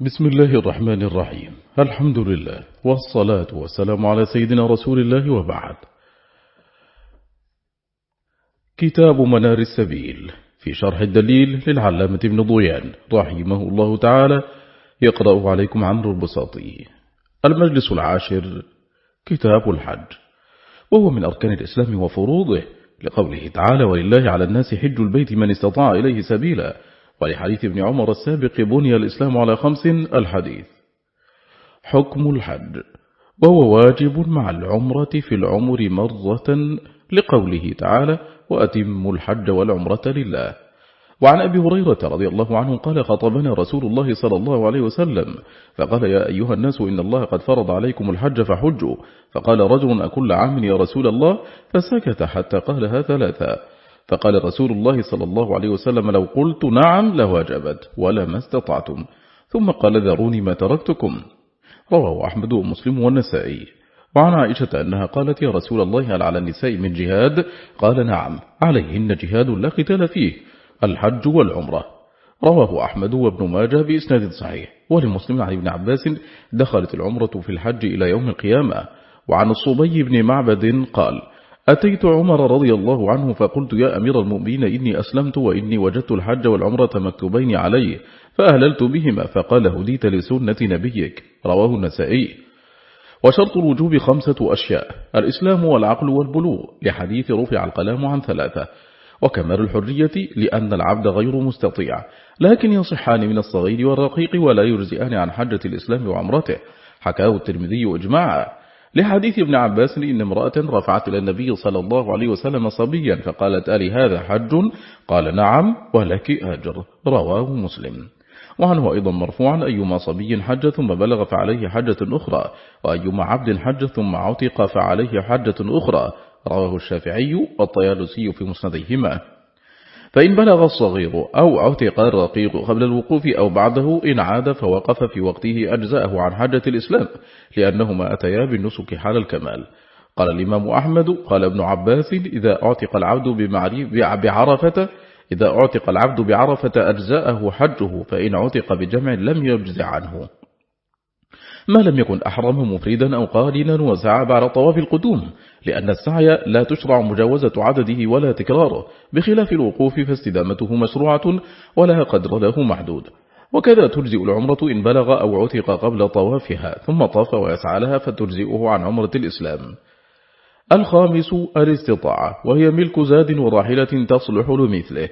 بسم الله الرحمن الرحيم. الحمد لله والصلاة والسلام على سيدنا رسول الله وبعد. كتاب منار السبيل في شرح الدليل للعلامة ابن ضيان رحمه الله تعالى. يقرأ عليكم عمرو البساطي. المجلس العاشر كتاب الحج. وهو من أركان الإسلام وفروضه لقوله تعالى ولله على الناس حج البيت من استطاع إليه سبيلا ولحديث ابن عمر السابق بني الإسلام على خمس الحديث. حكم الحج وهو واجب مع العمرة في العمر مرة لقوله تعالى وأتم الحج والعمرة لله. وعن أبي هريرة رضي الله عنه قال خطبنا رسول الله صلى الله عليه وسلم فقال يا أيها الناس إن الله قد فرض عليكم الحج فحجوا. فقال رجل أكل عام يا رسول الله؟ فسكت حتى قالها ثلاثا فقال رسول الله صلى الله عليه وسلم لو قلت نعم لوجبت ولا ما استطعتم. ثم قال ذروني ما تركتكم. رواه أحمد ومسلم والنسائي. وعن عائشة أنها قالت يا رسول الله هل على النساء من جهاد؟ قال نعم عليهن جهاد لا قتال فيه الحج والعمرة. رواه أحمد وابن ماجه بإسناد صحيح. ولمسلم عن ابن عباس دخلت العمرة في الحج إلى يوم القيامة. وعن الصبي بن معبد قال أتيت عمر رضي الله عنه فقلت يا أمير المؤمنين إني أسلمت وإني وجدت الحج والعمرة مكتوبين علي فأهللت بهما فقال هديت لسنة نبيك. رواه النسائي. وشرط الوجوب خمسة أشياء الإسلام والعقل والبلوغ لحديث رفع القلام عن ثلاثة. وكمال الحرية لأن العبد غير مستطيع لكن يصحان من الصغير والرقيق ولا يرزئان عن حجة الإسلام وعمرته. حكاه الترمذي إجماعا. لحديث ابن عباس إن امرأة رفعت إلى النبي صلى الله عليه وسلم صبيا فقالت ألي هذا حج؟ قال نعم ولك أجر. رواه مسلم. وعنه أيضا مرفوعا أيما صبي حج ثم بلغ فعليه حجة أخرى وأيما عبد حج ثم عتق فعليه حجة أخرى. رواه الشافعي والطيالسي في مسنديهما. فإن بلغ الصغير أو عتق الرقيق قبل الوقوف أو بعده إن عاد فوقف في وقته أجزاءه عن حجة الإسلام لأنهما أتيا بالنسك حال الكمال. قال الإمام أحمد قال ابن عباس إذا أعتق العبد بعرفة إذا أعتق العبد بعرفة أجزاءه حجه فإن عتق بجمع لم يجزع عنه. ما لم يكن أحرم مفردا أو قارنا وسعى بعد طواف القدوم لأن السعي لا تشرع مجاوزة عدده ولا تكراره بخلاف الوقوف فاستدامته مشروعة ولا قدر له محدود. وكذا تجزئ العمرة إن بلغ أو عتق قبل طوافها ثم طاف ويسعى لها فتجزئه عن عمرة الإسلام. الخامس الاستطاعة وهي ملك زاد وراحلة تصلح لمثله.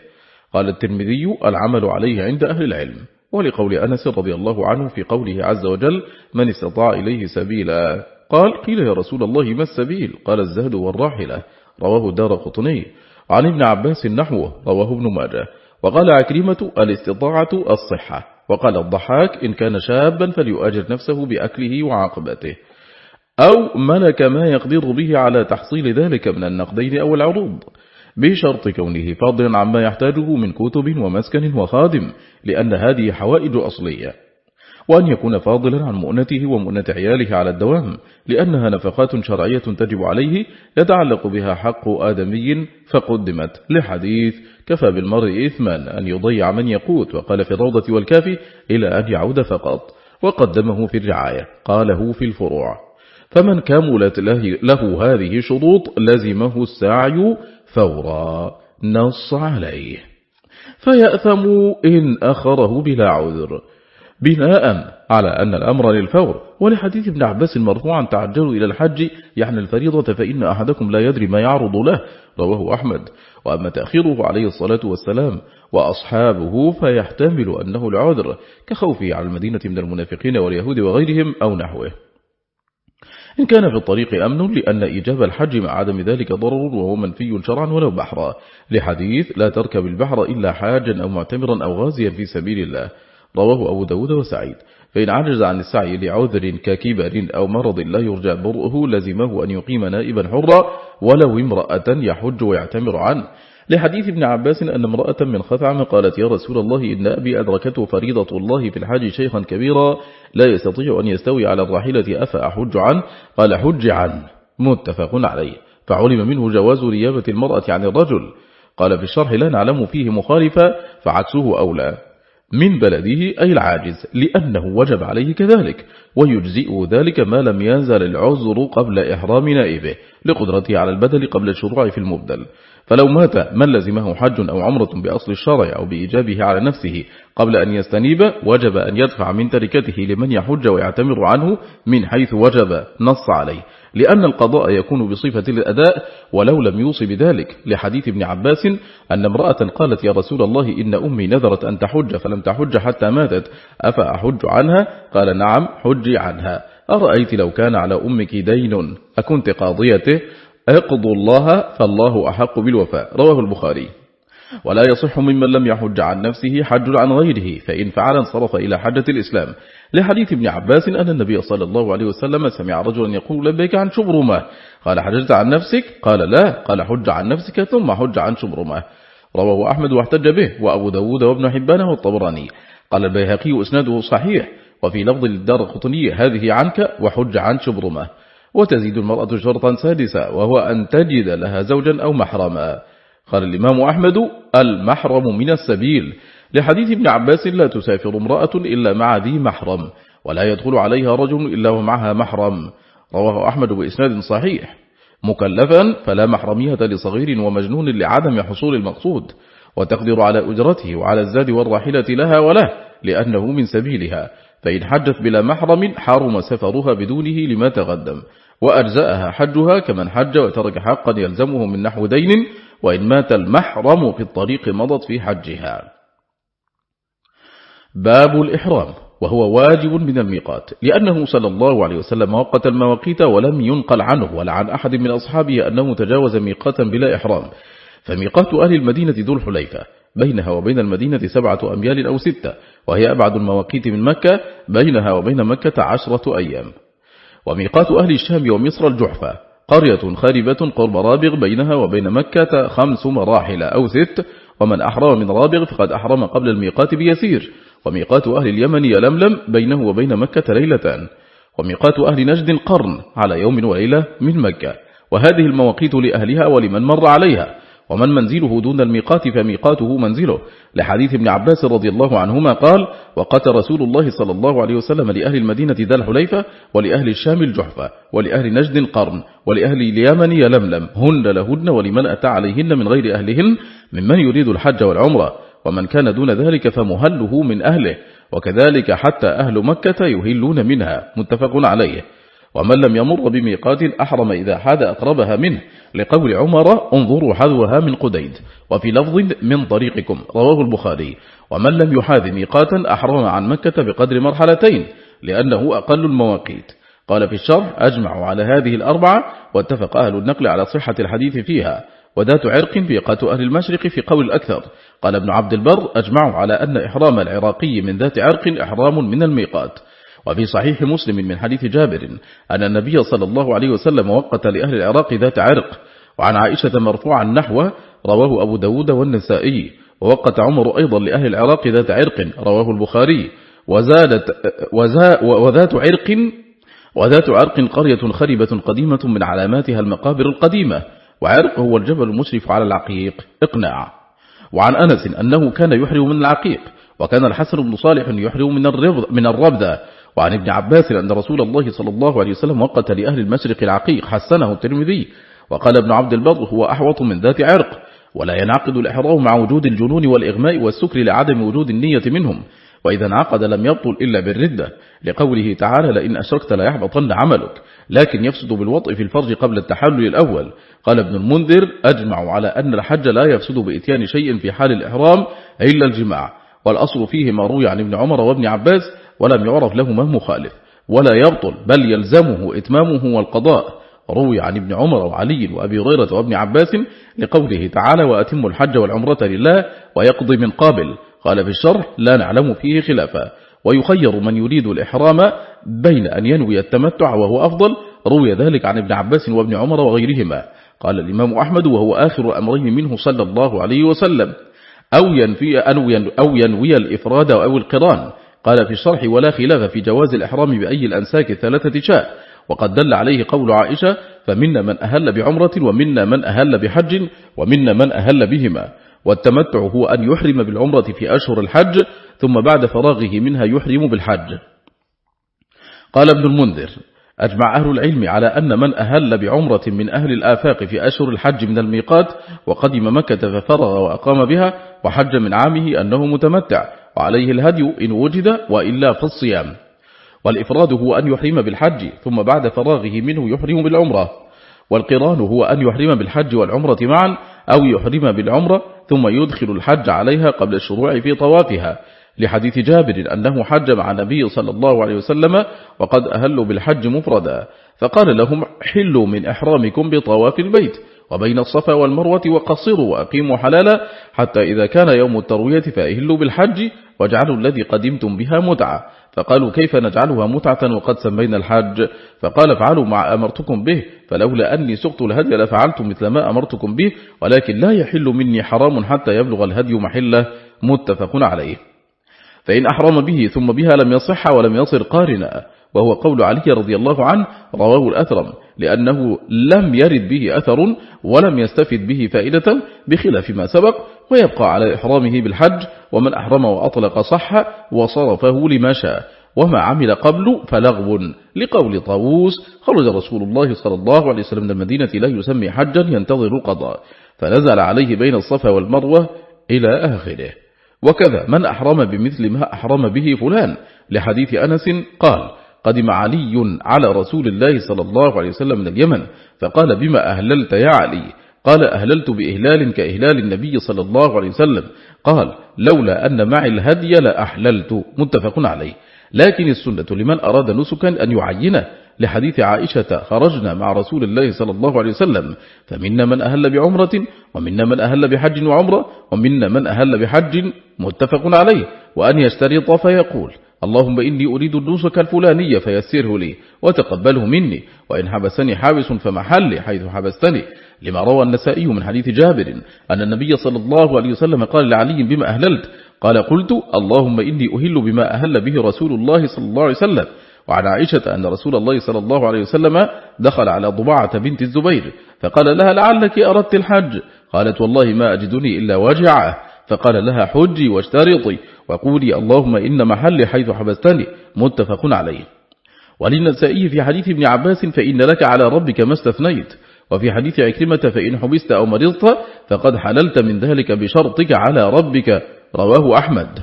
قال الترمذي العمل عليه عند أهل العلم. ولقول أنس رضي الله عنه في قوله عز وجل من استطاع إليه سبيلا؟ قال قيل يا رسول الله ما السبيل؟ قال الزهد والراحلة. رواه الدار قطني. عن ابن عباس نحوه رواه ابن ماجه. وقال عكرمة الاستطاعة الصحة. وقال الضحاك إن كان شابا فليؤجر نفسه بأكله وعاقبته. أو ملك ما يقدر به على تحصيل ذلك من النقدين أو العروض. بشرط كونه فاضلا عما يحتاجه من كتب ومسكن وخادم لأن هذه حوائج أصلية. وأن يكون فاضلا عن مؤنته ومؤنة عياله على الدوام لأنها نفقات شرعية تجب عليه يتعلق بها حق آدمي فقدمت لحديث. كفى بالمرء إثما أن يضيع من يقوت وقال في الروضة والكافي إلى أن يعود فقط. وقدمه في الرعاية قاله في الفروع. فمن كملت له هذه شروط لزمه السعي فورا نص عليه. فيأثم إن أخره بلا عذر بناء على أن الأمر للفور. ولحديث ابن عباس مرفوعا تعجلوا إلى الحج يعني الفريضة فإن أحدكم لا يدري ما يعرض له رواه أحمد. وأما تأخيره عليه الصلاة والسلام وأصحابه فيحتمل أنه العذر كخوفه على المدينة من المنافقين واليهود وغيرهم أو نحوه. إن كان في الطريق أمن لأن إجاب الحج مع عدم ذلك ضرر وهو منفي شرعا ولو بحرا لحديث لا تركب البحر إلا حاجا أو معتمرا أو غازيا في سبيل الله. رواه أبو داود وسعيد. فإن عجز عن السعي لعذر ككبر أو مرض لا يرجى برؤه لزمه أن يقيم نائبا حرا ولو امرأة يحج ويعتمر عنه. لحديث ابن عباس أن امرأة من خثعم قالت يا رسول الله إن أبي أدركته فريضة الله في الحاج شيخا كبيرا لا يستطيع أن يستوي على الراحلة أفأحج عنه؟ قال حج عنه. متفق عليه. فعلم منه جواز ريابة المرأة عن الرجل. قال في الشرح لا نعلم فيه مخالفة فعكسه أولى. من بلده أي العاجز لأنه وجب عليه كذلك ويجزئ ذلك ما لم ينزل العذر قبل إحرام نائبه لقدرته على البدل قبل الشروع في المبدل. فلو مات من لزمه حج أو عمرة بأصل الشرع أو بإيجابه على نفسه قبل أن يستنيب وجب أن يدفع من تركته لمن يحج ويعتمر عنه من حيث وجب نص عليه. لأن القضاء يكون بصفة الأداء ولو لم يوصي بذلك. لحديث ابن عباس أن امرأة قالت يا رسول الله إن أمي نذرت أن تحج فلم تحج حتى ماتت. أفأحج عنها؟ قال نعم حجي عنها. أرأيت لو كان على أمك دين؟ أكنت قاضيته؟ اقضوا الله فالله أحق بالوفاء. رواه البخاري. ولا يصح ممن لم يحج عن نفسه حج عن غيره فإن فعل انصرف إلى حجة الإسلام. لحديث ابن عباس أن النبي صلى الله عليه وسلم سمع رجلا يقول لبيك عن شبرمة. قال حججت عن نفسك؟ قال لا. قال حج عن نفسك ثم حج عن شبرمة. رواه أحمد واحتج به وأبو داود وابن حبان والطبراني. قال البيهقي أسناده صحيح. وفي لفظ الدار الخطني هذه عنك وحج عن شبرمة. وتزيد المرأة شرطا سادسا وهو أن تجد لها زوجا أو محرما. قال الإمام أحمد المحرم من السبيل. لحديث ابن عباس لا تسافر امرأة إلا مع ذي محرم ولا يدخل عليها رجل إلا ومعها محرم. رواه أحمد بإسناد صحيح. مكلفا فلا محرمية لصغير ومجنون لعدم حصول المقصود وتقدر على أجرته وعلى الزاد والراحلة لها وله لأنه من سبيلها. فإن حجت بلا محرم حرم سفرها بدونه لما تقدم. وأجزاءها حجها كمن حج وترك حقا يلزمه من نحو دين وإن مات المحرم في الطريق مضت في حجها. باب الإحرام وهو واجب من الميقات لأنه صلى الله عليه وسلم وقت المواقيت ولم ينقل عنه ولا عن أحد من أصحابه أنه تجاوز ميقاتا بلا إحرام. فميقات أهل المدينة ذو الحليفة بينها وبين المدينة سبعة أميال أو ستة وهي أبعد المواقيت من مكة بينها وبين مكة عشرة أيام. وميقات أهل الشام ومصر الجحفة قرية خاربة قرب رابغ بينها وبين مكة خمس مراحل أو ست ومن أحرم من رابغ فقد أحرم قبل الميقات بيسير. وميقات أهل اليمن يلملم بينه وبين مكة ليلتان. وميقات أهل نجد قرن على يوم وليلة من مكة. وهذه المواقيت لأهلها ولمن مر عليها. ومن منزله دون الميقات فميقاته منزله. لحديث ابن عباس رضي الله عنهما قال وقت رسول الله صلى الله عليه وسلم لأهل المدينة ذا الحليفة ولأهل الشام الجحفة ولأهل نجد قرن ولأهل اليمن يلملم. هن لهن ولمن أتى عليهن من غير أهلهن ممن يريد الحج والعمرة. ومن كان دون ذلك فمهله من أهله. وكذلك حتى أهل مكة يهلون منها. متفق عليه. ومن لم يمر بميقات أحرم إذا حاد أقربها منه. لقول عمر انظروا حذوها من قديد وفي لفظ من طريقكم رواه البخاري. ومن لم يحاذ ميقاتا أحرم عن مكة بقدر مرحلتين لأنه أقل المواقيت. قال في الشرح أجمعوا على هذه الأربعة واتفق أهل النقل على صحة الحديث فيها. وذات عرق ميقات أهل المشرق في قول الأكثر. قال ابن عبد البر أجمعوا على أن إحرام العراقي من ذات عرق إحرام من الميقات. وفي صحيح مسلم من حديث جابر أن النبي صلى الله عليه وسلم وقت لأهل العراق ذات عرق وعن عائشة مرفوعا نحوه رواه أبو داود والنسائي ووقت عمر أيضا لأهل العراق ذات عرق رواه البخاري. وزادت وزا وذات عرق وذات عرق قرية خربة قديمة من علاماتها المقابر القديمة وعرق هو الجبل المشرف على العقيق اقناع. وعن أنس أنه كان يحرم من العقيق وكان الحسن بن صالح يحرم من الربذ من الربذة وعن ابن عباس أن رسول الله صلى الله عليه وسلم وقت لأهل المشرق العقيق حسنه الترمذي وقال ابن عبد البر هو أحوط من ذات عرق ولا ينعقد الإحرام مع وجود الجنون والإغماء والسكر لعدم وجود النية منهم وإذا انعقد لم يبطل إلا بالردة لقوله تعالى لئن أشركت لا يحبطن عملك لكن يفسد بالوطء في الفرج قبل التحلل الأول. قال ابن المنذر أجمع على أن الحج لا يفسد بإتيان شيء في حال الإحرام إلا الجماع والأصل فيه ما روي عن ابن عمر وابن عباس ولم يعرف لهما مخالف ولا يبطل بل يلزمه إتمامه والقضاء. روي عن ابن عمر وعلي وأبي غيرة وابن عباس لقوله تعالى وأتم الحج والعمرة لله ويقضي من قابل قال في الشرح لا نعلم فيه خلافا ويخير من يريد الإحرام بين أن ينوي التمتع وهو أفضل. روي ذلك عن ابن عباس وابن عمر وغيرهما. قال الإمام أحمد وهو آخر أمرين منه صلى الله عليه وسلم أو ينفي أو ينوي الإفراد أو القران قال في الشرح ولا خلاف في جواز الإحرام بأي الأنساك الثلاثة شاء وقد دل عليه قول عائشة فمنا من أهل بعمرة ومنا من أهل بحج ومنا من أهل بهما. والتمتع هو أن يحرم بالعمرة في أشهر الحج ثم بعد فراغه منها يحرم بالحج. قال ابن المنذر أجمع أهل العلم على أن من أهل بعمرة من أهل الآفاق في أشهر الحج من الميقات وقدم مكة ففرغ وأقام بها وحج من عامه أنه متمتع وعليه الهدي إن وجد وإلا في الصيام. والإفراد هو أن يحرم بالحج ثم بعد فراغه منه يحرم بالعمرة. والقران هو أن يحرم بالحج والعمرة معا أو يحرم بالعمرة ثم يدخل الحج عليها قبل الشروع في طوافها. لحديث جابر أنه حج مع النبي صلى الله عليه وسلم وقد أهلوا بالحج مفردا. فقال لهم حلوا من إحرامكم بطواف البيت وبين الصفا والمروة وقصروا وأقيموا حلالا حتى إذا كان يوم التروية فأهلوا بالحج واجعلوا الذي قدمتم بها متعة. فقالوا كيف نجعلها متعة وقد سمينا الحج فقال فعلوا ما أمرتكم به فلولا أني سقت الهدي لفعلت مثل ما أمرتكم به ولكن لا يحل مني حرام حتى يبلغ الهدي محلة. متفق عليه. فإن أحرم به ثم بها لم يصح ولم يصر قارنا. وهو قول علي رضي الله عنه رواه الأثرم لأنه لم يرد به أثر ولم يستفد به فائدة بخلاف ما سبق ويبقى على إحرامه بالحج ومن أحرم وأطلق صح وصرفه لما شاء وما عمل قبل فلغو لقول طاووس خرج رسول الله صلى الله عليه وسلم من المدينة لا يسمي حجا ينتظر القضاء فنزل عليه بين الصفا والمروة إلى آخره. وكذا من أحرم بمثل ما أحرم به فلان لحديث أنس قال قدم علي على رسول الله صلى الله عليه وسلم من اليمن فقال بما أهللت يا علي؟ قال أهللت بإهلال كإهلال النبي صلى الله عليه وسلم. قال لولا أن معي الهدي لأحللت. متفق عليه. لكن السنة لمن أراد نسكا أن يعينه. لحديث عائشة خرجنا مع رسول الله صلى الله عليه وسلم فمنا من أهل بعمرة ومنا من أهل بحج وعمرة ومنا من أهل بحج. متفق عليه. وأن يشترط فيقول اللهم إني أريد النسك الفلانية فيسره لي وتقبله مني. وإن حبسني حابس فمحلي حيث حبستني. لما روى النسائي من حديث جابر أن النبي صلى الله عليه وسلم قال لعلي بما أهللت؟ قال قلت اللهم إني أهل بما أهل به رسول الله صلى الله عليه وسلم. وعن عائشة أن رسول الله صلى الله عليه وسلم دخل على ضباعة بنت الزبير فقال لها لعلك أردت الحج؟ قالت والله ما أجدني إلا وجعه فقال لها حجي واشترطي وقولي اللهم إن محلي حيث حبستني متفق عليه. وللنسائي في حديث ابن عباس فإن لك على ربك ما استثنيت وفي حديث عكرمة فإن حبست أو مرضت فقد حللت من ذلك بشرطك على ربك رواه أحمد.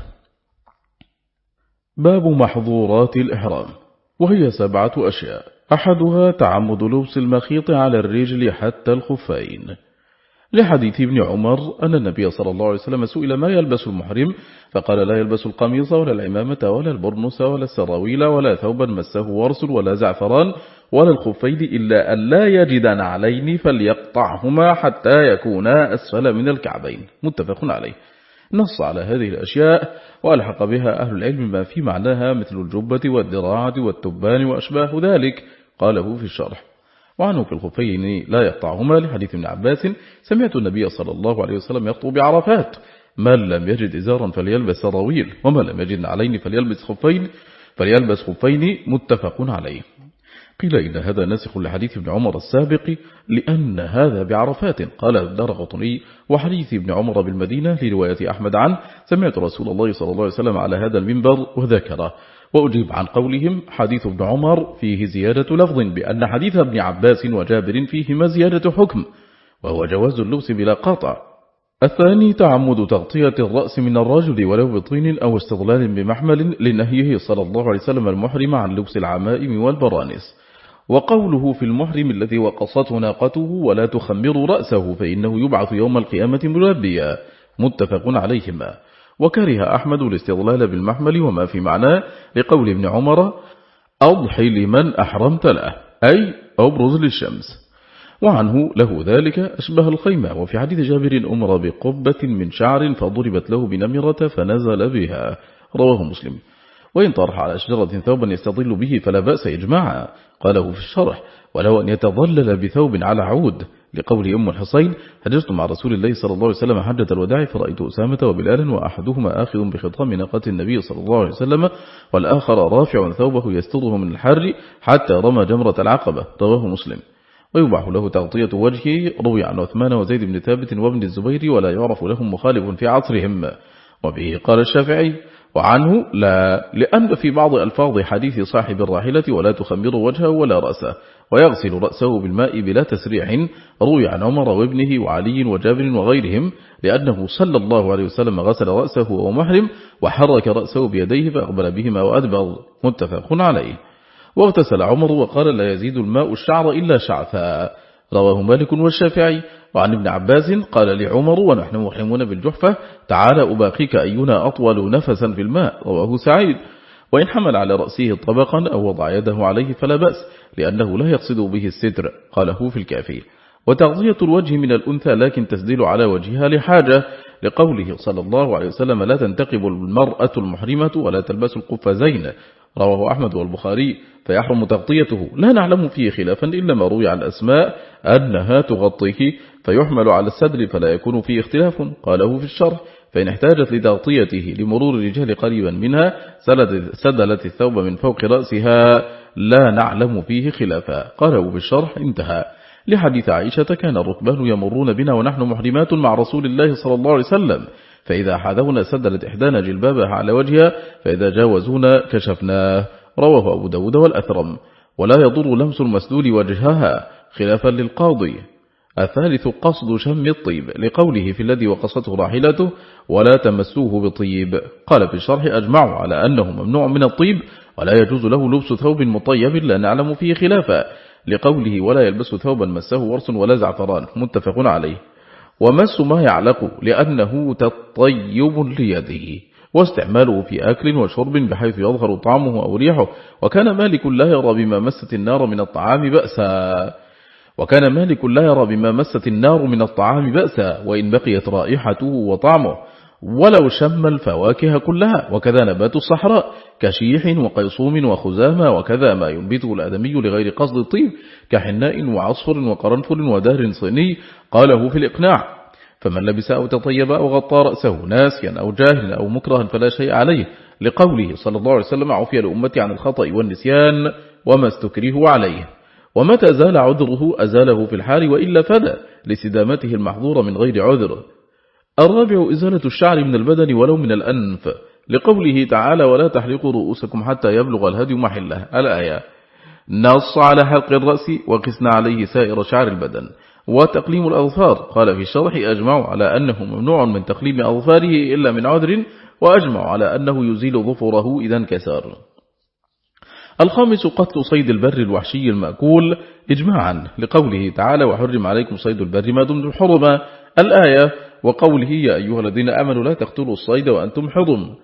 باب محظورات الإحرام وهي سبعة أشياء أحدها تعمد لبس المخيط على الرجل حتى الخفين. لحديث ابن عمر أن النبي صلى الله عليه وسلم سئل ما يلبس المحرم؟ فقال لا يلبس القميص ولا العمامة ولا البرنس ولا السراويل ولا ثوبا مسه ورس ولا زعفران ولا الخفين إلا أن لا يجد نعلين فليقطعهما حتى يكونا أسفل من الكعبين. متفق عليه. نص على هذه الأشياء وألحق بها أهل العلم ما في معناها مثل الجبة والدراعة والتبان وأشباه ذلك. قاله في الشرح. وعنه في الخفين لا يقطعهما لحديث ابن عباس سمعت النبي صلى الله عليه وسلم يخطب بعرفات من لم يجد إزارا فليلبس سراويل ومن لم يجد علين فليلبس خفين فليلبس خفين متفق عليه. قيل إن هذا ناسخ لحديث ابن عمر السابق لأن هذا بعرفات قال الدار غطني وحديث ابن عمر بالمدينة لرواية أحمد عنه سمعت رسول الله صلى الله عليه وسلم على هذا المنبر وذكره وأجيب عن قولهم حديث ابن عمر فيه زيادة لفظ بأن حديث ابن عباس وجابر فيهما زيادة حكم وهو جواز اللبس بلا قاطع الثاني تعمد تغطية الرأس من الرجل ولو بطين أو استظلال بمحمل لنهيه صلى الله عليه وسلم المحرم عن لبس العمائم والبرانس. وقوله في المحرم الذي وقصته ناقته ولا تخمر رأسه فإنه يبعث يوم القيامة ملبيا متفق عليهما. وكره أحمد الاستضلال بالمحمل وما في معناه لقول ابن عمر أضحي لمن أحرمت له أي أبرز للشمس. وعنه له ذلك أشبه الخيمة وفي حديث جابر أمر بقبة من شعر فضربت له بنمرة فنزل بها. رواه مسلم. وإن طرح على شجرة ثوبا يستظل به فلا بأس إجماعا قاله في الشرح ولو أن يتظلل بثوب على عود لقول أم الحصين هجرت مع رسول الله صلى الله عليه وسلم حجة الوداع فرأيت أسامة وبلالا وأحدهما آخذ بخطام ناقة النبي صلى الله عليه وسلم والآخر رافع ثوبه يستره من الحر حتى رمى جمرة العقبة. رواه مسلم. ويباح له تغطية وجهه روي عن عثمان وزيد بن ثابت وابن الزبير ولا يعرف لهم مخالف في عصرهم. وبه قال الشافعي وعنه لا لأن في بعض ألفاظ حديث صاحب الراحلة ولا تخمر وجهه ولا رأسه. ويغسل رأسه بالماء بلا تسريع روي عن عمر وابنه وعلي وجابر وغيرهم لأنه صلى الله عليه وسلم غسل رأسه وهو محرم وحرك رأسه بيديه فأقبل بهما وأدبر. متفق عليه. واغتسل عمر وقال لا يزيد الماء الشعر إلا شعثا رواه مالك والشافعي. وعن ابن عباس قال لعمر ونحن محرمون بالجحفة. تعالى أباقيك أينا أطول نفسا في الماء. رواه سعيد. وإن حمل على رأسه طبقا أو وضع يده عليه فلا بأس لأنه لا يقصد به الستر قاله في الكافي. وتغطية الوجه من الأنثى لكن تسدل على وجهها لحاجة. لقوله صلى الله عليه وسلم لا تنتقب المرأة المحرمة ولا تلبس القفزين رواه أحمد والبخاري فيحرم تغطيته. لا نعلم فيه خلافا إلا ما روي عن أسماء أنها تغطيه فيحمل على السدر فلا يكون فيه اختلاف قاله في الشرح. فإن احتاجت لتغطيته لمرور الرجال قريبا منها سدلت الثوب من فوق رأسها لا نعلم فيه خلافا. قاله في الشرح انتهى. لحديث عائشة كان الركبان يمرون بنا ونحن محرمات مع رسول الله صلى الله عليه وسلم. فإذا حاذونا سدلت إحدانا جلبابها على وجهها فإذا جاوزونا كشفناه. رواه أبو داود والأثرم. ولا يضر لمس المسدول وجهها خلافا للقاضي. الثالث قصد شم الطيب لقوله في الذي وقصته راحلته ولا تمسوه بطيب. قال في الشرح أجمعوا على أنه ممنوع من الطيب ولا يجوز له لبس ثوب مطيب لا نعلم فيه خلافا لقوله ولا يلبس ثوبا مسه ورس ولا زعفران. متفق عليه. ومس ما يعلق لأنه تطيب ليده. واستعماله في أكل وشرب بحيث يظهر طعمه أو ريحه. وكان مالك لا يرى بما مست النار من الطعام بأسا. وكان مالك لا يرى بما مست النار من الطعام بأسا وإن بقيت رائحته وطعمه. ولو شم الفواكه كلها وكذا نبات الصحراء كشيح وقيصوم وخزامة وكذا ما ينبته الأدمي لغير قصد الطيب كحناء وعصفر وقرنفل ودهر صيني قاله في الإقناع. فمن لبس أو تطيب أو غطى رأسه ناسيا أو جاهلا أو مكرها فلا شيء عليه. لقوله صلى الله عليه وسلم عفي لأمتي عن الخطأ والنسيان وما استكره عليه. ومتى زال عذره أزاله في الحال وإلا فدى لسدامته المحظورة من غير عذر. الرابع إزالة الشعر من البدن ولو من الأنف. لقوله تعالى ولا تحرقوا رؤوسكم حتى يبلغ الهدي محله. الآية نص على حلق الرأس وقسنا عليه سائر شعر البدن. وتقليم الأظفار. قال في الشرح أجمع على أنه ممنوع من تقليم أظفاره إلا من عذر وأجمع على أنه يزيل ظفره إذا انكسر. الخامس قتل صيد البر الوحشي المأكول إجماعا لقوله تعالى وحرم عليكم صيد البر ما دمتم حرما. الآية وقوله يا أيها الذين أمنوا لا تقتلوا الصيد وأنتم حرم.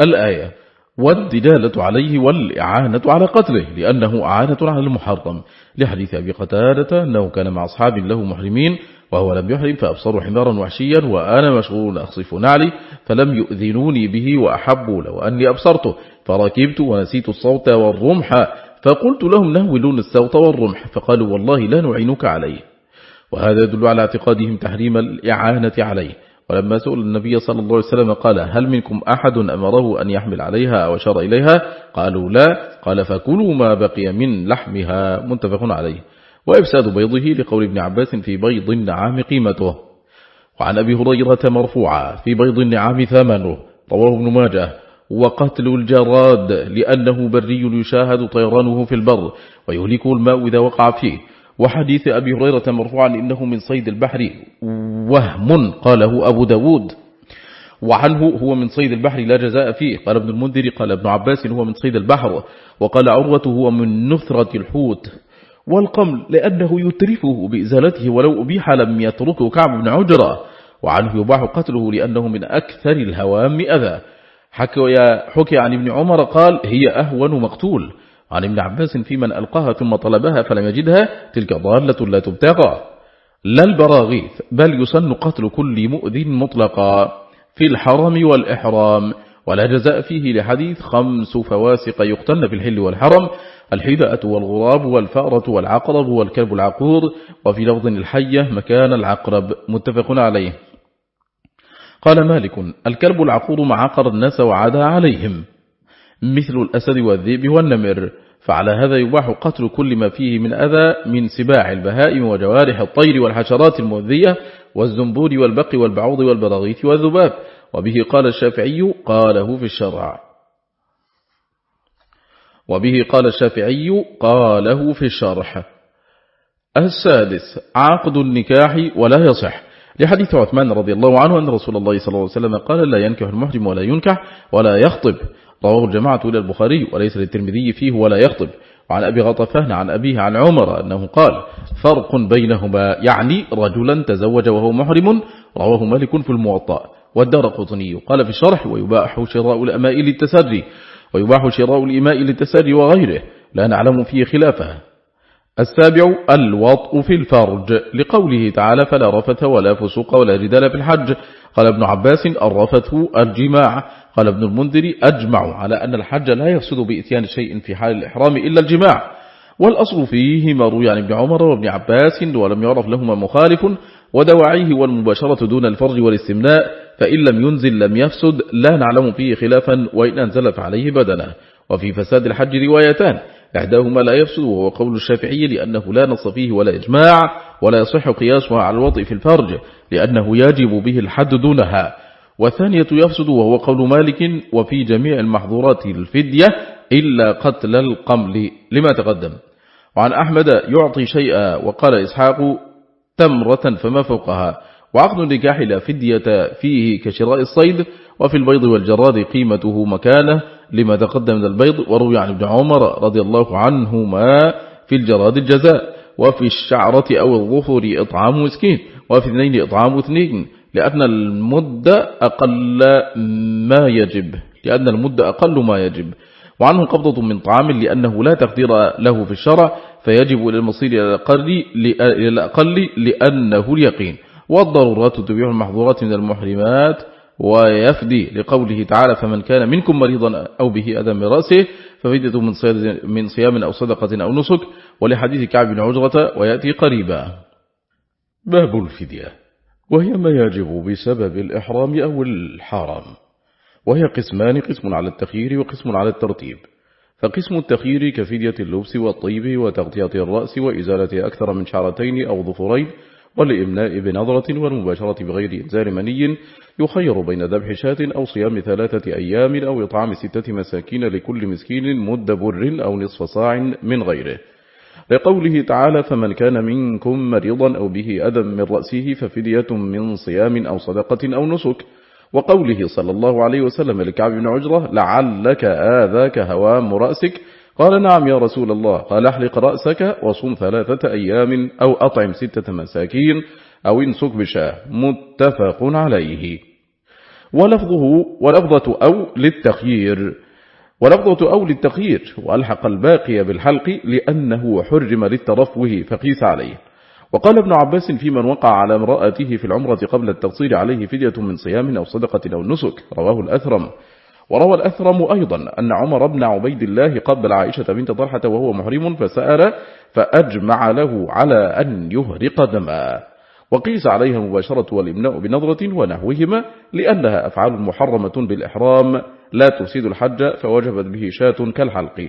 الآية والدلالة عليه والإعانة على قتله لأنه أعانة على المحرم. لحديث أبي قتادة أنه كان مع أصحاب له محرمين وهو لم يحرم فأبصروا حمارا وحشيا وأنا مشغول أخصف نعلي فلم يؤذنوني به وأحبوا لو أني أبصرته فركبت ونسيت الصوت والرمح فقلت لهم نهولون الصوت والرمح فقالوا والله لا نعينك عليه وهذا يدل على اعتقادهم تحريم الإعانة عليه ولما سئل النبي صلى الله عليه وسلم قال هل منكم أحد أمره أن يحمل عليها أو شر إليها قالوا لا قال فكلوا ما بقي من لحمها متفق عليه وإفساد بيضه لقول ابن عباس في بيض النعام قيمته. وعن أبي هريرة مرفوعا في بيض النعام ثمنه. طواه ابن ماجه. وقتل الجراد لأنه بري يشاهد طيرانه في البر ويهلكه الماء إذا وقع فيه. وحديث أبي هريرة مرفوعا إنه من صيد البحر وهم قاله أبو داود. وعنه هو من صيد البحر لا جزاء فيه. قال ابن المنذر قال ابن عباس هو من صيد البحر. وقال عروة هو من نثرة الحوت. والقمل لأنه يترفه بإزالته ولو أبيح لم يتركه كعب بن عجرة وعنه يباح قتله لأنه من أكثر الهوام أذى حكي, حكي عن ابن عمر قال هي أهون مقتول. عن ابن عباس في من ألقاها ثم طلبها فلم يجدها تلك ضالة لا تبتغى. لا البراغيث بل يسن قتل كل مؤذن مطلقا في الحرم والإحرام ولا جزاء فيه لحديث خمس فواسق يقتلن في الحل والحرم. الحذاءة والغراب والفأرة والعقرب والكلب العقور وفي لفظ الحية مكان العقرب. متفق عليه. قال مالك الكلب العقور مع عقر الناس وعدا عليهم. مثل الأسد والذئب والنمر. فعلى هذا يباح قتل كل ما فيه من أذى من سباع البهائم وجوارح الطير والحشرات المؤذية والزنبور والبق والبعوض والبراغيث والذباب. وبه قال الشافعي قاله في الشرع. وبه قال الشافعي قاله في الشرح. السادس عقد النكاح ولا يصح. لحديث عثمان رضي الله عنه أن رسول الله صلى الله عليه وسلم قال لا ينكح المحرم ولا ينكح ولا يخطب. رواه الجماعة إلى البخاري وليس للترمذي فيه ولا يخطب. وعن أبي غطفان عن أبيه عن عمر أنه قال فرق بينهما يعني رجلا تزوج وهو محرم رواه مالك في الموطأ. والدار قطني قال في الشرح ويباح شراء الأماء للتسري. ويباح شراء الإماء للتسري وغيره لا نعلم فيه خلافه السابع الوطء في الفرج. لقوله تعالى فلا رفث ولا فسوق ولا جدال في الحج. قال ابن عباس الرفث الجماع. قال ابن المنذر أجمع. على أن الحج لا يفسد بإتيان شيء في حال الإحرام إلا الجماع. والأصل فيه ما روي عن ابن عمر وابن عباس ولم يعرف لهما مخالف ودواعيه والمباشرة دون الفرج والاستمناء. فإن لم ينزل لم يفسد لا نعلم فيه خلافا وإن أنزل فعليه بدنا وفي فساد الحج روايتان إحداهما لا يفسد وهو قول الشافعي لأنه لا نص فيه ولا إجماع ولا يصح قياسها على الوضع في الفرج لأنه يجب به الحد دونها. والثانية يفسد وهو قول مالك وفي جميع المحظورات الفدية إلا قتل القمل. لما تقدم؟ وعن أحمد يعطي شيئا وقال إسحاق تمرة فما فوقها. وعقد النكاح لا فدية فيه كشراء الصيد وفي البيض والجراد قيمته مكانة لما تقدم من البيض وروي عن ابن عمر رضي الله عنهما في الجراد الجزاء وفي الشعرة أو الظفر إطعام مسكين وفي اثنين إطعام اثنين لأن المدة أقل ما يجب لأن المدة أقل ما يجب. وعنه قبضة من طعام لأنه لا تقدير له في الشرع فيجب للمصير إلى الأقل لأنه اليقين. والضرورات تبيع المحظورات من المحرمات ويفدي لقوله تعالى فمن كان منكم مريضا أو به أدم من رأسه ففدية من صيام أو صدقة أو نسك ولحديث كعب بن عجرة ويأتي قريبا. باب الفدية. وهي ما يجب بسبب الإحرام أو الحرام. وهي قسمان قسم على التخيير وقسم على الترتيب. فقسم التخيير كفدية اللبس والطيب وتغطية الرأس وإزالة أكثر من شعرتين أو ظفرين والإمناء بنظرة والمباشرة بغير إنزال مني يخير بين ذبح شاة أو صيام ثلاثة أيام أو إطعام ستة مساكين لكل مسكين مد بر أو نصف صاع من غيره. لقوله تعالى فمن كان منكم مريضا أو به أذى من رأسه ففدية من صيام أو صدقة أو نسك. وقوله صلى الله عليه وسلم لكعب بن عجرة لعلك آذاك هوام رأسك قال نعم يا رسول الله. قال احلق رأسك وصم ثلاثة أيام أو أطعم ستة مساكين أو انسك بشاة. متفق عليه. ولفظه ولفظة أو للتخيير. ولفظة أو للتخيير. وألحق الباقي بالحلق لأنه حرم للترفه فقيس عليه. وقال ابن عباس في من وقع على امرأته في العمرة قبل التقصير عليه فدية من صيام أو صدقة أو نسك. رواه الأثرم. وروى الأثرم أيضا أن عمر بن عبيد الله قبل عائشة بنت طلحة وهو محرم فسأل فأجمع له على أن يهرق دما. وقيس عليها مباشرة والإمناء بنظرة ونحوهما لأنها أفعال محرمة بالإحرام لا تفسد الحج فوجبت به شاة كالحلق.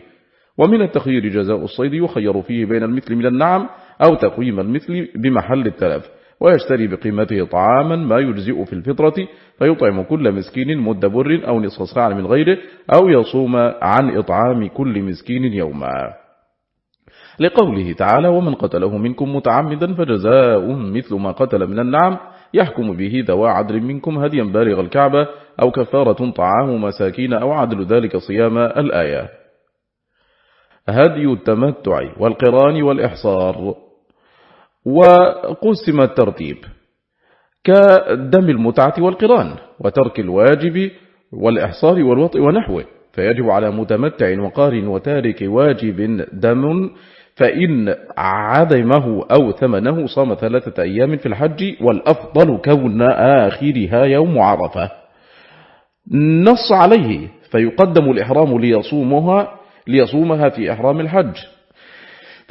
ومن التخيير جزاء الصيد يخير فيه بين المثل من النعم أو تقويم المثل بمحل التلف. ويشتري بقيمته طعاما ما يجزئ في الفطرة فيطعم كل مسكين مد بر أو نصف ساعة من غيره أو يصوم عن إطعام كل مسكين يوما. لقوله تعالى ومن قتله منكم متعمدا فجزاء مثل ما قتل من النعم يحكم به ذوى عدل منكم هديا بالغ الكعبة أو كفارة طعام مساكين أو عدل ذلك صيام الآية. هدي التمتع والقران والإحصار. وقسم الترتيب كدم المتعة والقران وترك الواجب والإحصار والوطء ونحوه. فيجب على متمتع وقار وتارك واجب دم فإن عدمه أو ثمنه صام ثلاثة أيام في الحج والأفضل كون آخرها يوم عرفة. نص عليه فيقدم الإحرام ليصومها ليصومها في إحرام الحج.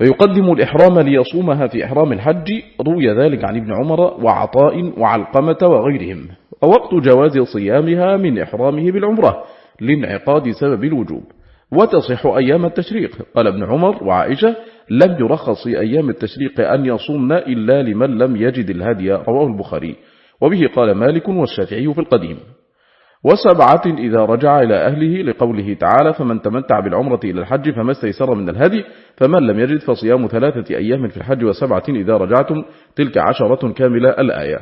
فيقدم الإحرام ليصومها في إحرام الحج روي ذلك عن ابن عمر وعطاء وعلقمة وغيرهم. ووقت جواز صيامها من إحرامه بالعمرة لانعقاد سبب الوجوب. وتصح أيام التشريق. قال ابن عمر وعائشة لم يرخص في أيام التشريق أن يصومن إلا لمن لم يجد الهدي رواه البخاري. وبه قال مالك والشافعي في القديم. وسبعة إذا رجع إلى أهله لقوله تعالى فمن تمتع بالعمرة إلى الحج فما استيسر من الهدي فمن لم يجد فصيام ثلاثة أيام في الحج وسبعة إذا رجعتم تلك عشرة كاملة الآية.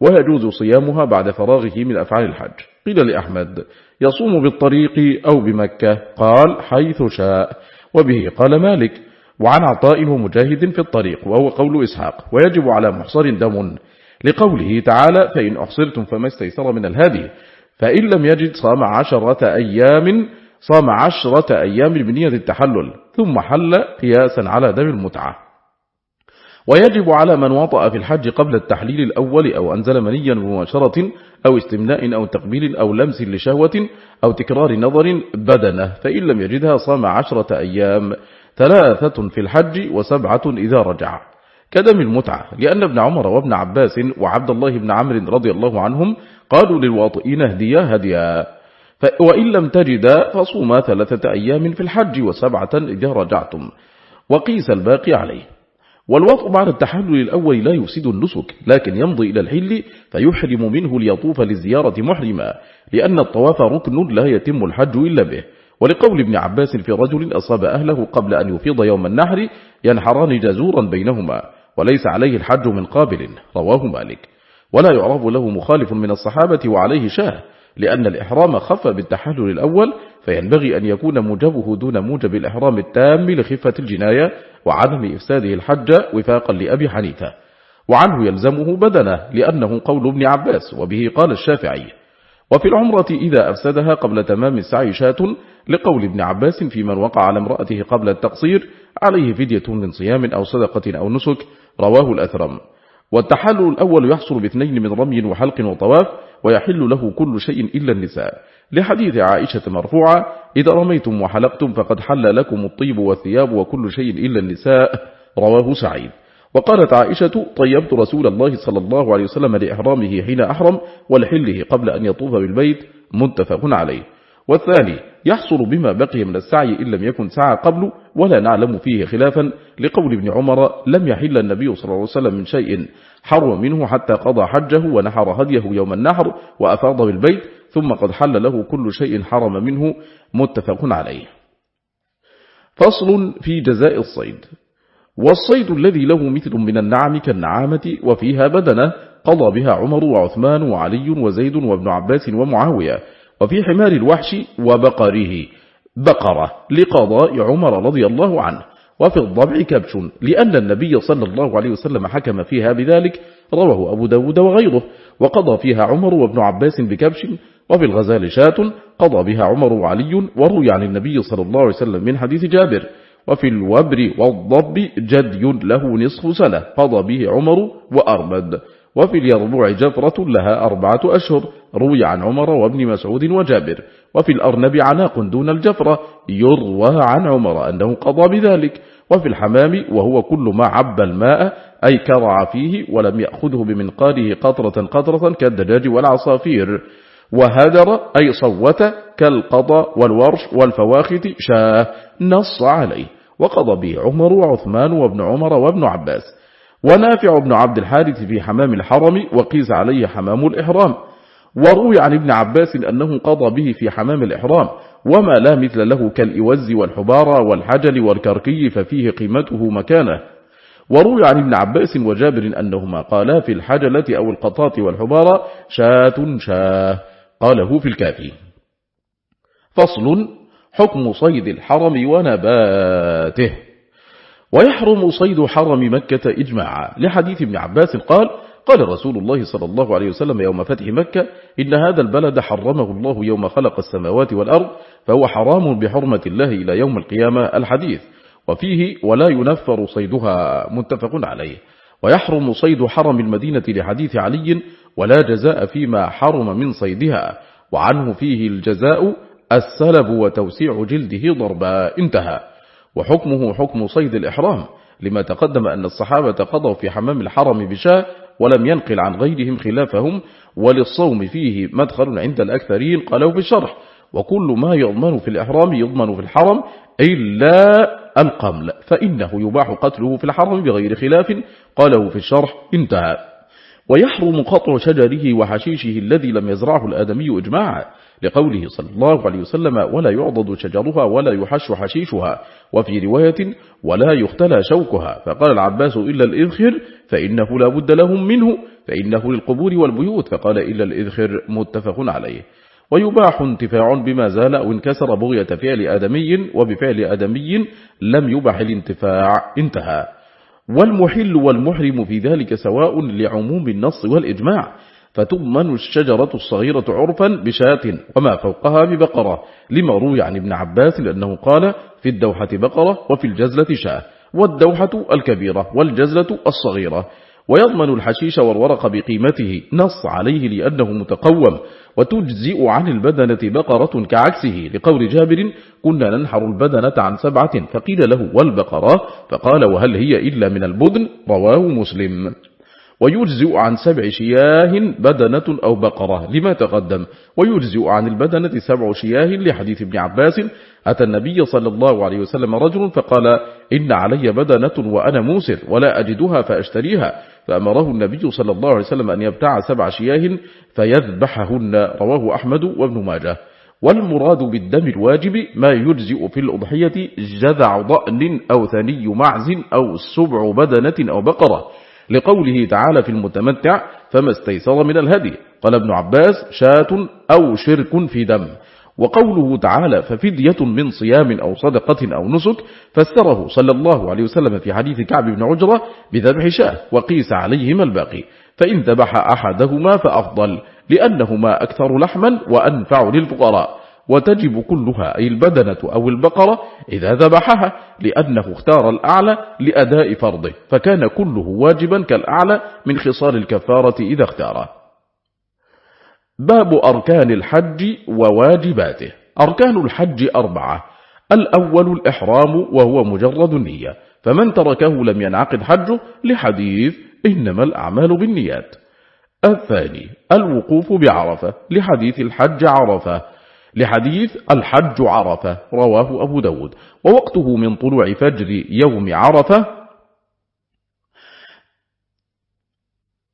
ويجوز صيامها بعد فراغه من أفعال الحج. قيل لأحمد يصوم بالطريق أو بمكة؟ قال حيث شاء. وبه قال مالك وعن عطاء ومجاهد في الطريق وهو قول إسحاق ويجب على محصر دم. لقوله تعالى فإن أحصرتم فما استيسر من الهدي. فإن لم يجد صام عشرة أيام صام عشرة أيام بنية التحلل ثم حل قياسا على دم المتعة. ويجب على من وطأ في الحج قبل التحليل الأول أو أنزل منيا مباشرة أو استمناء أو تقبيل أو لمس لشهوة أو تكرار نظر بدنه فإن لم يجدها صام عشرة أيام. ثلاثة في الحج وسبعة إذا رجع. كدم المتعة لأن ابن عمر وابن عباس وعبد الله بن عمرو رضي الله عنهم قالوا للواطئين هديا. هديا وإن لم تجدا فصوما ثلاثة أيام في الحج وسبعة إذا رجعتم. وقيس الباقي عليه. والوطء بعد التحلل الأول لا يفسد النسك لكن يمضي إلى الحل فيحرم منه ليطوف للزيارة محرما لأن الطواف ركن لا يتم الحج إلا به. ولقول ابن عباس في رجل أصاب أهله قبل أن يفيض يوم النحر ينحران جزورا بينهما وليس عليه الحج من قابل. رواه مالك. ولا يعرف له مخالف من الصحابة وعليه شاه لأن الإحرام خف بالتحلل الأول فينبغي أن يكون موجبه دون موجب الإحرام التام لخفة الجناية وعدم إفساده الحج وفاقا لأبي حنيفة. وعنه يلزمه بدنه لأنه قول ابن عباس وبه قال الشافعي. وفي العمرة إذا أفسدها قبل تمام السعي شاة لقول ابن عباس في من وقع على امرأته قبل التقصير عليه فدية من صيام أو صدقة أو نسك رواه الأثرم. والتحلل الأول يحصل باثنين من رمي وحلق وطواف ويحل له كل شيء إلا النساء. لحديث عائشة مرفوعة إذا رميتم وحلقتم فقد حل لكم الطيب والثياب وكل شيء إلا النساء. رواه سعيد. وقالت عائشة طيبت رسول الله صلى الله عليه وسلم لإحرامه حين أحرم ولحله قبل أن يطوف بالبيت. متفق عليه. والثاني يحصل بما بقي من السعي إن لم يكن سعى قبل ولا نعلم فيه خلافا لقول ابن عمر لم يحل النبي صلى الله عليه وسلم من شيء. حرم منه حتى قضى حجه ونحر هديه يوم النحر وأفاض بالبيت ثم قد حل له كل شيء حرم منه. متفق عليه. فصل في جزاء الصيد. والصيد الذي له مثل من النعم كالنعامة وفيها بدنة قضى بها عمر وعثمان وعلي وزيد وابن عباس ومعاوية. وفي حمار الوحش وبقره بقرة لقضاء عمر رضي الله عنه وفي الضبع كبش لأن النبي صلى الله عليه وسلم حكم فيها بذلك رواه أبو داود وغيره وقضى فيها عمر وابن عباس بكبش وفي الغزال شاة قضى بها عمر وعلي وروي عن النبي صلى الله عليه وسلم من حديث جابر وفي الوبر والضب جدي له نصف سنة قضى به عمر وأرمد وفي اليربوع جفرة لها أربعة أشهر روي عن عمر وابن مسعود وجابر وفي الأرنب عناق دون الجفرة يروى عن عمر أنه قضى بذلك وفي الحمام وهو كل ما عب الماء أي كرع فيه ولم يأخذه بمنقاره قطرة قطرة كالدجاج والعصافير. وهدر أي صوت كالقضى والورش والفواخت شاه نص عليه. وقضى به عمر وعثمان وابن عمر وابن عباس. ونافع بن عبد الحارث في حمام الحرم وقيس عليه حمام الإحرام. وروي عن ابن عباس أنه قضى به في حمام الإحرام وما لا مثل له كالإوز والحبارة والحجل والكركي ففيه قيمته مكانه. وروي عن ابن عباس وجابر أنهما قالا في الحجلة أو القطاط والحبارة شاة شاة قاله في الكافي. فصل حكم صيد الحرم ونباته. ويحرم صيد حرم مكة إجماعا. لحديث ابن عباس قال قال رسول الله صلى الله عليه وسلم يوم فتح مكة إن هذا البلد حرمه الله يوم خلق السماوات والأرض فهو حرام بحرمة الله إلى يوم القيامة الحديث. وفيه ولا ينفر صيدها متفق عليه. ويحرم صيد حرم المدينة لحديث علي ولا جزاء فيما حرم من صيدها. وعنه فيه الجزاء السلب وتوسيع جلده ضربا. انتهى. وحكمه حكم صيد الإحرام. لما تقدم أن الصحابة قضوا في حمام الحرم بشاء ولم ينقل عن غيرهم خلافهم وللصوم فيه مدخل عند الأكثرين قالوا في الشرح وكل ما يضمن في الإحرام يضمن في الحرم إلا القمل فإنه يباح قتله في الحرم بغير خلاف قاله في الشرح. انتهى. ويحرم قطع شجره وحشيشه الذي لم يزرعه الآدمي إجماعا. لقوله صلى الله عليه وسلم ولا يعضد شجرها ولا يحش حشيشها وفي رواية ولا يختلى شوكها فقال العباس إلا الإذخر فإنه لا بد لهم منه فإنه للقبور والبيوت فقال إلا الإذخر متفق عليه. ويباح انتفاع بما زال أو انكسر بغية فعل آدمي وبفعل آدمي لم يباح الانتفاع انتهى. والمحل والمحرم في ذلك سواء لعموم النص والإجماع. فتؤمن الشجرة الصغيرة عرفا بشاة وما فوقها ببقرة. لما روي عن ابن عباس لأنه قال في الدوحة بقرة وفي الجزلة شاة والدوحة الكبيرة والجزلة الصغيرة. ويضمن الحشيش والورق بقيمته نص عليه لأنه متقوم. وتجزئ عن البدنة بقرة كعكسه. لقول جابر كنا ننحر البدنة عن سبعة فقيل له والبقرة؟ فقال وهل هي إلا من البدن؟ رواه مسلم. ويجزئ عن سبع شياه بدنة أو بقرة لما تقدم. ويجزئ عن البدنة سبع شياه لحديث ابن عباس. أتى النبي صلى الله عليه وسلم رجل فقال إن علي بدنة وأنا موسر ولا أجدها فأشتريها. فأمره النبي صلى الله عليه وسلم أن يبتع سبع شياه فيذبحهن. رواه أحمد وابن ماجه. والمراد بالدم الواجب ما يجزئ في الأضحية جذع ضأن أو ثني معز أو سبع بدنة أو بقرة. لقوله تعالى في المتمتع فما استيسر من الهدي. قال ابن عباس شاة أو شرك في دم. وقوله تعالى ففدية من صيام أو صدقة أو نسك فسره صلى الله عليه وسلم في حديث كعب بن عجرة بذبح شاة وقيس عليهما الباقي. فإن ذبح أحدهما فأفضل لأنهما أكثر لحما وأنفع للفقراء. وتجب كلها أي البدنة أو البقرة إذا ذبحها لأنه اختار الأعلى لأداء فرضه فكان كله واجبا كالأعلى من خصال الكفارة إذا اختاره باب أركان الحج وواجباته. أركان الحج أربعة. الأول الإحرام وهو مجرد النية فمن تركه لم ينعقد حجه لحديث إنما الأعمال بالنيات. الثاني الوقوف بعرفة لحديث الحج عرفة لحديث الحج عرفة رواه أبو داود. ووقته من طلوع فجر يوم عرفة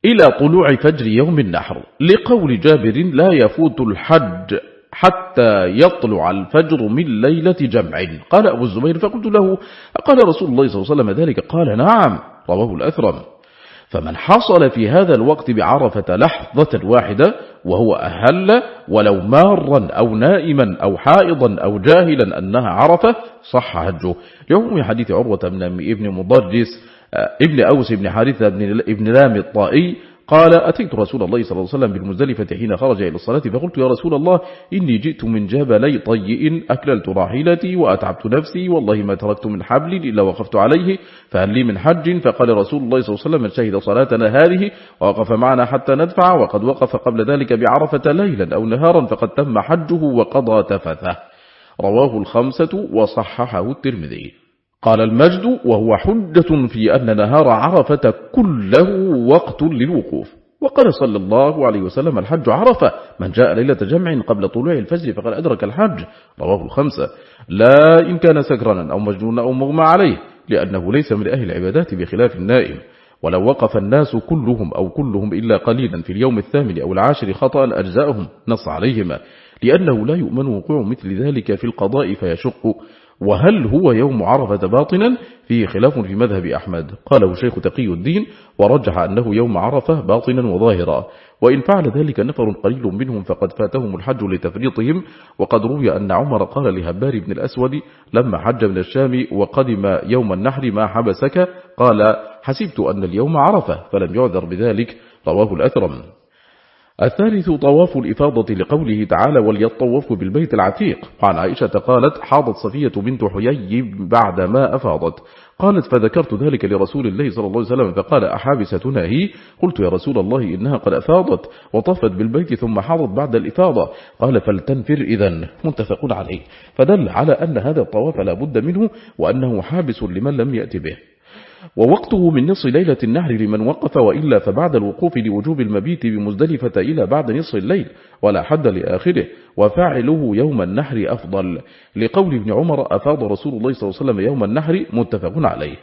إلى طلوع فجر يوم النحر لقول جابر لا يفوت الحج حتى يطلع الفجر من ليلة جمع. قال أبو الزبير فقلت له قال رسول الله صلى الله عليه وسلم ذلك؟ قال نعم رواه الأثرم. فمن حصل في هذا الوقت بعرفة لحظة واحدة وهو أهل ولو مارا أو نائما أو حائضا أو جاهلا أنها عرفة صح حجه. لعموم حديث عروة بن ابن مضرس آه، ابن أوس بن حارثة بن لام الطائي قال أتيت رسول الله صلى الله عليه وسلم بالمزدلفة حين خرج إلى الصلاة فقلت يا رسول الله إني جئت من جبلي طيء أكللت راحلتي وأتعبت نفسي والله ما تركت من حبل إلا وقفت عليه فهل لي من حج؟ فقال رسول الله صلى الله عليه وسلم من شهد صلاتنا هذه ووقف معنا حتى ندفع وقد وقف قبل ذلك بعرفة ليلا أو نهارا فقد تم حجه وقضى تفثه. رواه الخمسة وصححه الترمذي. قال المجد وهو حجة في أن نهار عرفة كله وقت للوقوف. وقال صلى الله عليه وسلم الحج عرفة. من جاء ليلة جمع قبل طلوع الفجر فقد أدرك الحج. رواه الخمسة لا إن كان سكرانا أو مجنونا أو مغمى عليه لأنه ليس من أهل العبادات بخلاف النائم. ولو وقف الناس كلهم أو كلهم إلا قليلا في اليوم الثامن أو العاشر خطأ أجزاءهم نص عليهما. لأنه لا يؤمن وقوع مثل ذلك في القضاء فيشق. وهل هو يوم عرفة باطنا؟ فيه خلاف في مذهب أحمد. قاله شيخ تقي الدين ورجح أنه يوم عرفة باطنا وظاهرا. وإن فعل ذلك نفر قليل منهم فقد فاتهم الحج لتفريطهم. وقد روي أن عمر قال لهبار بن الأسود لما حج من الشام وقدم يوم النحر ما حبسك قال حسبت أن اليوم عرفة فلم يعذر بذلك. رواه الأثرم. الثالث طواف الإفاضة لقوله تعالى وليطوف بالبيت العتيق. وعن عائشة قالت حاضت صفية بنت حيي بعد ما أفاضت. قالت فذكرت ذلك لرسول الله صلى الله عليه وسلم فقال أحابستنا هي؟ قلت يا رسول الله إنها قد أفاضت وطفت بالبيت ثم حاضت بعد الإفاضة. قال فلتنفر إذا متفق عليه. فدل على أن هذا الطواف لا بد منه وأنه حابس لمن لم يأت به. ووقته من نصف ليلة النحر لمن وقف وإلا فبعد الوقوف لوجوب المبيت بمزدلفة إلى بعد نصف الليل ولا حد لآخره وفاعله يوم النحر أفضل. لقول ابن عمر أفاض رسول الله صلى الله عليه وسلم يوم النحر متفق عليه.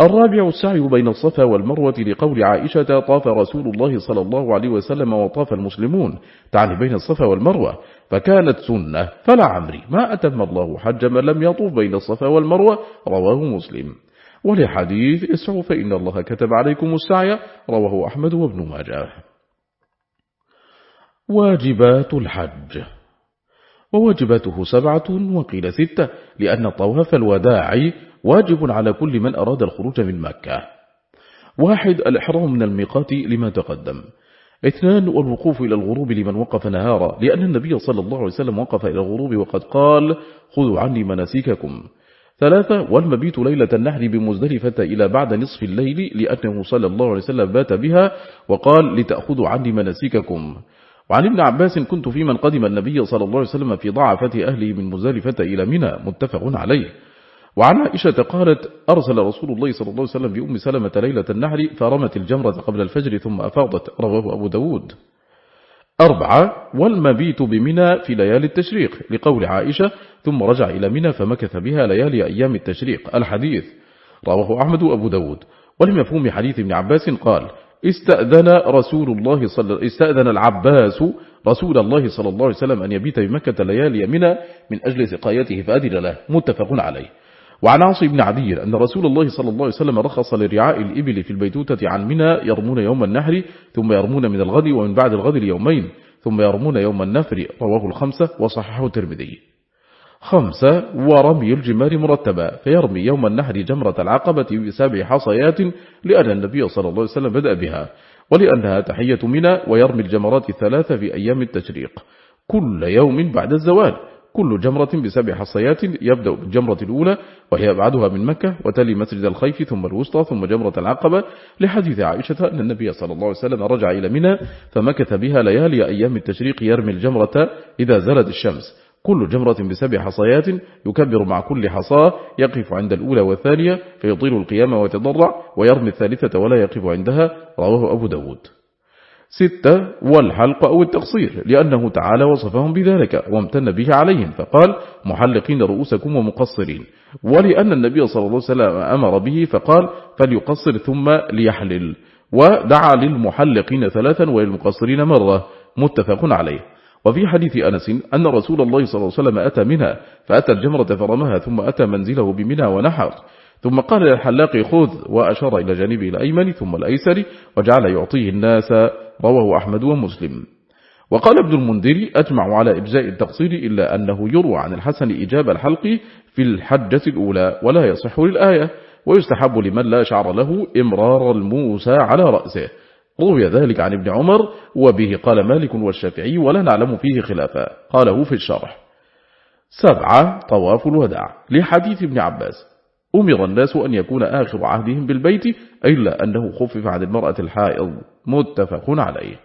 الرابع السعي بين الصفا والمروة لقول عائشة طاف رسول الله صلى الله عليه وسلم وطاف المسلمون. تعني بين الصفا والمروة. فكانت سنة. فلا عمري ما أتم الله حج من لم يطوف بين الصفا والمروة. رواه مسلم. ولحديث اسعوا فإن الله كتب عليكم السعي رواه أحمد وابن ماجه. واجبات الحج. وواجباته سبعة وقيل ستة لأن طواف الوداع واجب على كل من أراد الخروج من مكة. واحد الإحرام من الميقات لما تقدم. اثنان والوقوف إلى الغروب لمن وقف نهارا لأن النبي صلى الله عليه وسلم وقف إلى الغروب وقد قال خذوا عني مناسككم. ثلاثة والمبيت ليلة النحر بمزدلفة إلى بعد نصف الليل لأنه صلى الله عليه وسلم بات بها وقال لتأخذوا عني مناسككم. وعن ابن عباس كنت في من قدم النبي صلى الله عليه وسلم في ضعفة أهله من مزدلفة إلى منى متفق عليه. وعن عائشة قالت أرسل رسول الله صلى الله عليه وسلم بأم سلمة ليلة النحر فرمت الجمرة قبل الفجر ثم أفاضت. رواه أبو داود. أربعة والمبيت بمنى في ليالي التشريق لقول عائشة ثم رجع إلى منى فمكث بها ليالي أيام التشريق. الحديث رواه أحمد وأبو داود. ولمفهوم حديث ابن عباس قال استأذن رسول الله صلى استأذن العباس رسول الله صلى الله عليه وسلم أن يبيت بمكة ليالي منى من أجل سقايته فأذن له. متفق عليه. وعن عاصي بن عدي أن رسول الله صلى الله عليه وسلم رخص لرعاء الإبل في البيتوتة عن منى يرمون يوم النحر ثم يرمون من الغد ومن بعد الغد ليومين ثم يرمون يوم النفر رواه الخمسة وصححه الترمذي. خمسة ورمي الجمار مرتبا فيرمي يوم النحر جمرة العقبة بسبع حصيات لأن النبي صلى الله عليه وسلم بدأ بها ولأنها تحية منى ويرمي الجمرات الثلاثة في أيام التشريق. كل يوم بعد الزوال كل جمرة بسبع حصيات يبدأ بالجمرة الأولى وهي أبعدها من مكة وتلي مسجد الخيف ثم الوسطى ثم جمرة العقبة. لحديث عائشة أن النبي صلى الله عليه وسلم رجع إلى منى فمكث بها ليالي أيام التشريق يرمي الجمرة إذا زلت الشمس. كل جمرة بسبع حصيات يكبر مع كل حصاة يقف عند الأولى والثانية فيطيل القيام ويتضرع ويرمي الثالثة ولا يقف عندها. رواه أبو داود. ستة والحلق أو التقصير لأنه تعالى وصفهم بذلك وامتن به عليهم فقال محلقين رؤوسكم ومقصرين. ولأن النبي صلى الله عليه وسلم أمر به فقال فليقصر ثم ليحلل. ودعا للمحلقين ثلاثا وللمقصرين مرة. متفق عليه. وفي حديث أنس أن رسول الله صلى الله عليه وسلم أتى منها فأتى الجمرة فرمها ثم أتى منزله بمنى ونحر ثم قال للحلاق خذ وأشار إلى جانبه الأيمن ثم الأيسر وجعل يعطيه الناس رواه أحمد ومسلم. وقال ابن المنذر أجمع على إجزاء التقصير إلا أنه يروى عن الحسن إجاب الحلق في الحجة الأولى ولا يصح للآية ويستحب لمن لا شعر له إمرار الموسى على رأسه. روي ذلك عن ابن عمر وبه قال مالك والشافعي ولا نعلم فيه خلافا. قاله في الشرح. سبعة طواف الوداع. لحديث ابن عباس. أمر الناس أن يكون آخر عهدهم بالبيت إلا أنه خفف عن المرأة الحائض. متفق عليه.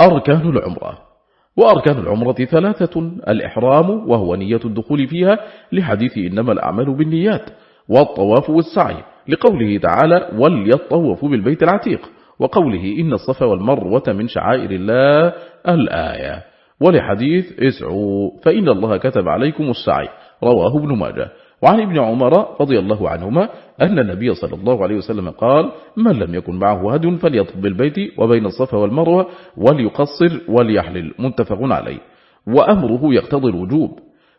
أركان العمرة. وأركان العمرة ثلاثة. الإحرام وهو نية الدخول فيها. لحديث إنما الأعمال بالنيات. والطواف والسعي. لقوله تعالى وليطوفوا بالبيت العتيق وقوله إن الصفا والمروة من شعائر الله الآية. ولحديث اسعوا فإن الله كتب عليكم السعي رواه ابن ماجه. وعن ابن عمر رضي الله عنهما أن النبي صلى الله عليه وسلم قال من لم يكن معه هد فليطب بالبيت وبين الصفا والمروة وليقصر وليحلل. متفق عليه. وأمره يقتضي الوجوب.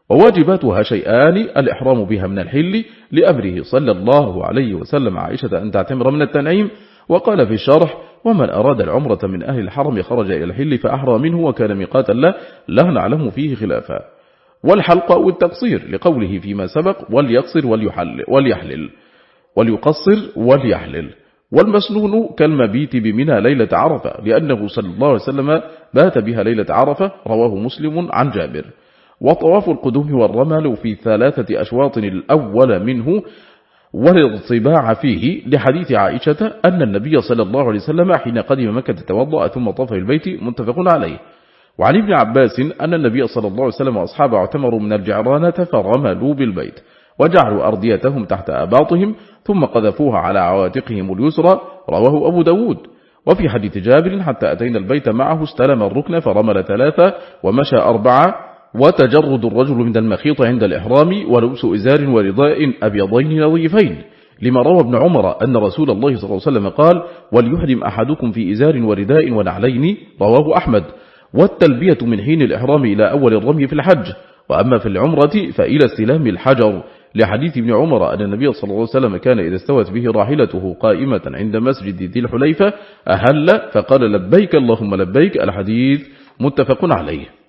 وواجباتها شيئان الإحرام بها من الحل لأمره صلى الله عليه وسلم. عائشة أن تعتمر من التنعيم وقال في الشرح ومن أراد العمرة من أهل الحرم خرج إلى الحل فأحرى منه وكان ميقاتا له لا نعلم فيه خلافا. والحلق أو التقصير لقوله فيما سبق وليقصر وليحل وليحلل. وليقصر وليحلل. والمسنون كالمبيت بمنى ليلة عرفة لأنه صلى الله عليه وسلم بات بها ليلة عرفة رواه مسلم عن جابر. وطواف القدوم والرمل في ثلاثة أشواط الأول منه والارطباع فيه لحديث عائشة أن النبي صلى الله عليه وسلم حين قدم مكة توضأ ثم طاف البيت متفق عليه. وعن ابن عباس أن النبي صلى الله عليه وسلم وأصحابه اعتمروا من الجعرانة فرملوا بالبيت وجعلوا أرضيتهم تحت أباطهم ثم قذفوها على عواتقهم اليسرى رواه أبو داود. وفي حديث جابر حتى أتينا البيت معه استلم الركن فرمل ثلاثة ومشى أربعة وتجرد الرجل من المخيط عند الإحرام ولبس إزار ورداء أبيضين نظيفين. لما روى ابن عمر أن رسول الله صلى الله عليه وسلم قال وليحرم أحدكم في إزار ورداء ونعلين؟ رواه أحمد. والتلبية من حين الإحرام إلى أول الرمي في الحج. وأما في العمرة فإلى استلام الحجر. لحديث ابن عمر أن النبي صلى الله عليه وسلم كان إذا استوت به راحلته قائمة عند مسجد ذي الحليفة أهل فقال لبيك اللهم لبيك. الحديث متفق عليه.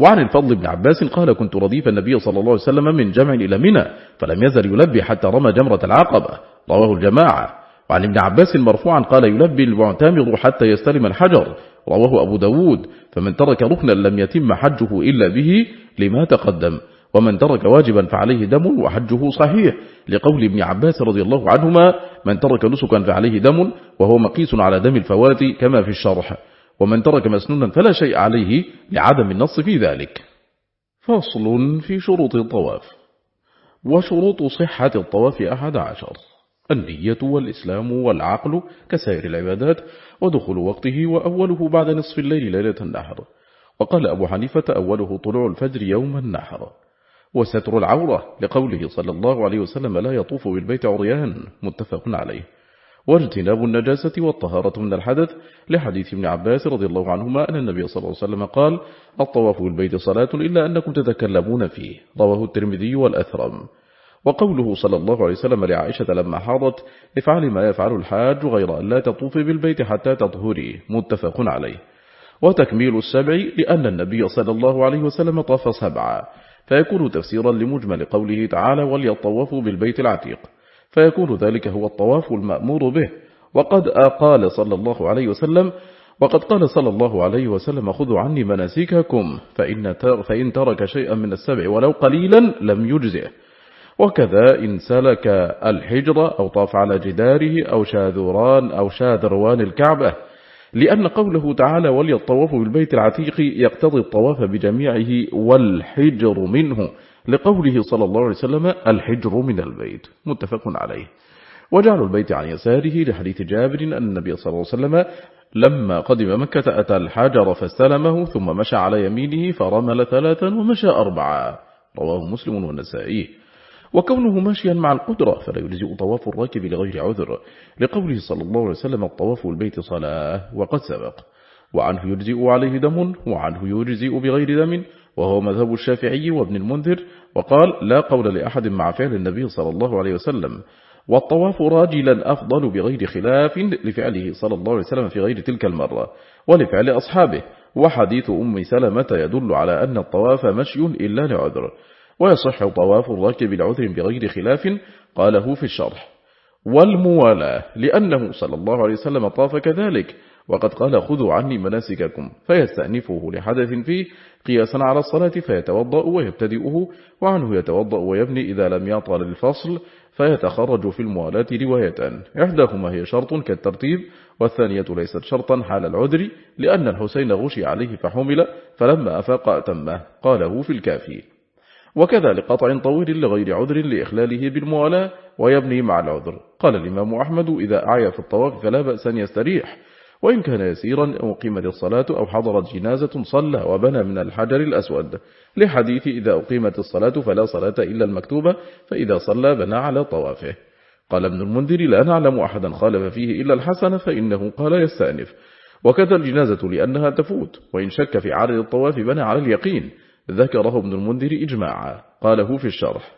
وعن الفضل بن عباس قال كنت رديف النبي صلى الله عليه وسلم من جمع إلى منى فلم يزل يلبي حتى رمى جمرة العقبة. رواه الجماعة. وعن ابن عباس مرفوعا قال يلبي المعتمر حتى يستلم الحجر. رواه أبو داود. فمن ترك ركنا لم يتم حجه إلا به لما تقدم. ومن ترك واجبا فعليه دم وحجه صحيح. لقول ابن عباس رضي الله عنهما من ترك نسكا فعليه دم وهو مقيس على دم الفوات كما في الشرح. ومن ترك مسنونا فلا شيء عليه لعدم النص في ذلك. فصل في شروط الطواف. وشروط صحة الطواف أحد عشر. النية والإسلام والعقل كسائر العبادات ودخول وقته وأوله بعد نصف الليل ليلة النحر وقال أبو حنيفة أوله طلوع الفجر يوم النحر وستر العورة لقوله صلى الله عليه وسلم لا يطوف بالبيت عريان متفق عليه. واجتناب النجاسة والطهارة من الحدث لحديث ابن عباس رضي الله عنهما أن النبي صلى الله عليه وسلم قال الطواف بالبيت صلاة إلا أنكم تتكلمون فيه رواه الترمذي والأثرم. وقوله صلى الله عليه وسلم لعائشة لما حاضت افعل ما يفعل الحاج غير أن لا تطوفي بالبيت حتى تطهري متفق عليه. وتكميل السبع لأن النبي صلى الله عليه وسلم طاف سبعا فيكون تفسيرا لمجمل قوله تعالى وليطوفوا بالبيت العتيق فيكون ذلك هو الطواف المأمور به. وقد قال صلى الله عليه وسلم وقد قال صلى الله عليه وسلم خذوا عني مناسككم فإن, فإن ترك شيئا من السبع ولو قليلا لم يجزئه. وكذا إن سلك الحجر أو طاف على جداره أو شاذوران أو شاذروان الكعبة. لأن قوله تعالى وليطوف بالبيت العتيق يقتضي الطواف بجميعه والحجر منه. لقوله صلى الله عليه وسلم الحجر من البيت متفق عليه. وجعل البيت عن يساره لحديث جابر أن النبي صلى الله عليه وسلم لما قدم مكة أتى الحجر فاستلمه ثم مشى على يمينه فرمل ثلاثا ومشى أربعا رواه مسلم والنسائي. وكونه ماشيا مع القدرة فلا يجزئ طواف الراكب لغير عذر. لقوله صلى الله عليه وسلم الطواف البيت صلاة وقد سبق. وعنه يجزئ عليه دم وعنه يجزئ بغير دم. وهو مذهب الشافعي وابن المنذر وقال لا قول لأحد مع فعل النبي صلى الله عليه وسلم والطواف راجلا أفضل بغير خلاف لفعله صلى الله عليه وسلم في غير تلك المرة ولفعل أصحابه وحديث أم سلمة يدل على أن الطواف مشي إلا لعذر ويصح طواف الراكب العذر بغير خلاف قاله في الشرح. والموالاة لأنه صلى الله عليه وسلم طاف كذلك وقد قال خذوا عني مناسككم فيستأنفه لحدث فيه قياسا على الصلاة فيتوضأ ويبتدئه وعنه يتوضأ ويبني إذا لم يطل الفصل فيتخرج في الموالاة روايتان. إحداهما هي شرط كالترتيب والثانية ليست شرطا حال العذر لأن الحسين غشي عليه فحمل فلما أفاق أتمه. قاله في الكافي. وكذا لقطع طويل لغير عذر لإخلاله بالموالاة ويبني مع العذر. قال الإمام أحمد إذا أعيا في الطواف فلا بأس أن يستريح وإن كان يسيرا أقيمت الصلاة أو حضرت جنازة صلى وبنى من الحجر الأسود. لحديث إذا أقيمت الصلاة فلا صلاة إلا المكتوبة فإذا صلى بنى على طوافه. قال ابن المنذر لا نعلم أحدا خالف فيه إلا الحسن فإنه قال يستأنف. وكذا الجنازة لأنها تفوت وإن شك في عدد الطواف بنى على اليقين. ذكره ابن المنذر إجماعا. قاله في الشرح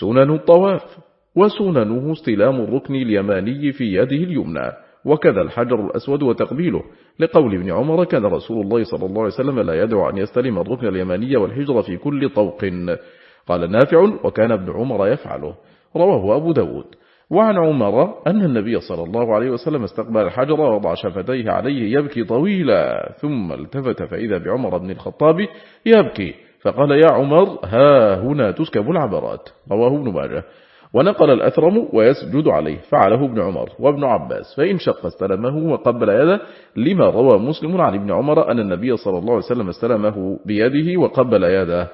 سنن الطواف وسننه استلام الركن اليماني في يده اليمنى. وكذا الحجر الأسود وتقبيله. لقول ابن عمر كان رسول الله صلى الله عليه وسلم لا يدعو أن يستلم الركن اليماني والحجر في كل طوق. قال نافع وكان ابن عمر يفعله. رواه أبو داود. وعن عمر أن النبي صلى الله عليه وسلم استقبل الحجر ووضع شفتيه عليه يبكي طويلا ثم التفت فإذا بعمر بن الخطاب يبكي. فقال يا عمر ها هنا تسكب العبرات. رواه ابن ماجه. ونقل الأثرم ويسجد عليه. فعله ابن عمر وابن عباس. فإن شق استلمه وقبل يده لما روى مسلم عن ابن عمر أن النبي صلى الله عليه وسلم استلمه بيده وقبل يده.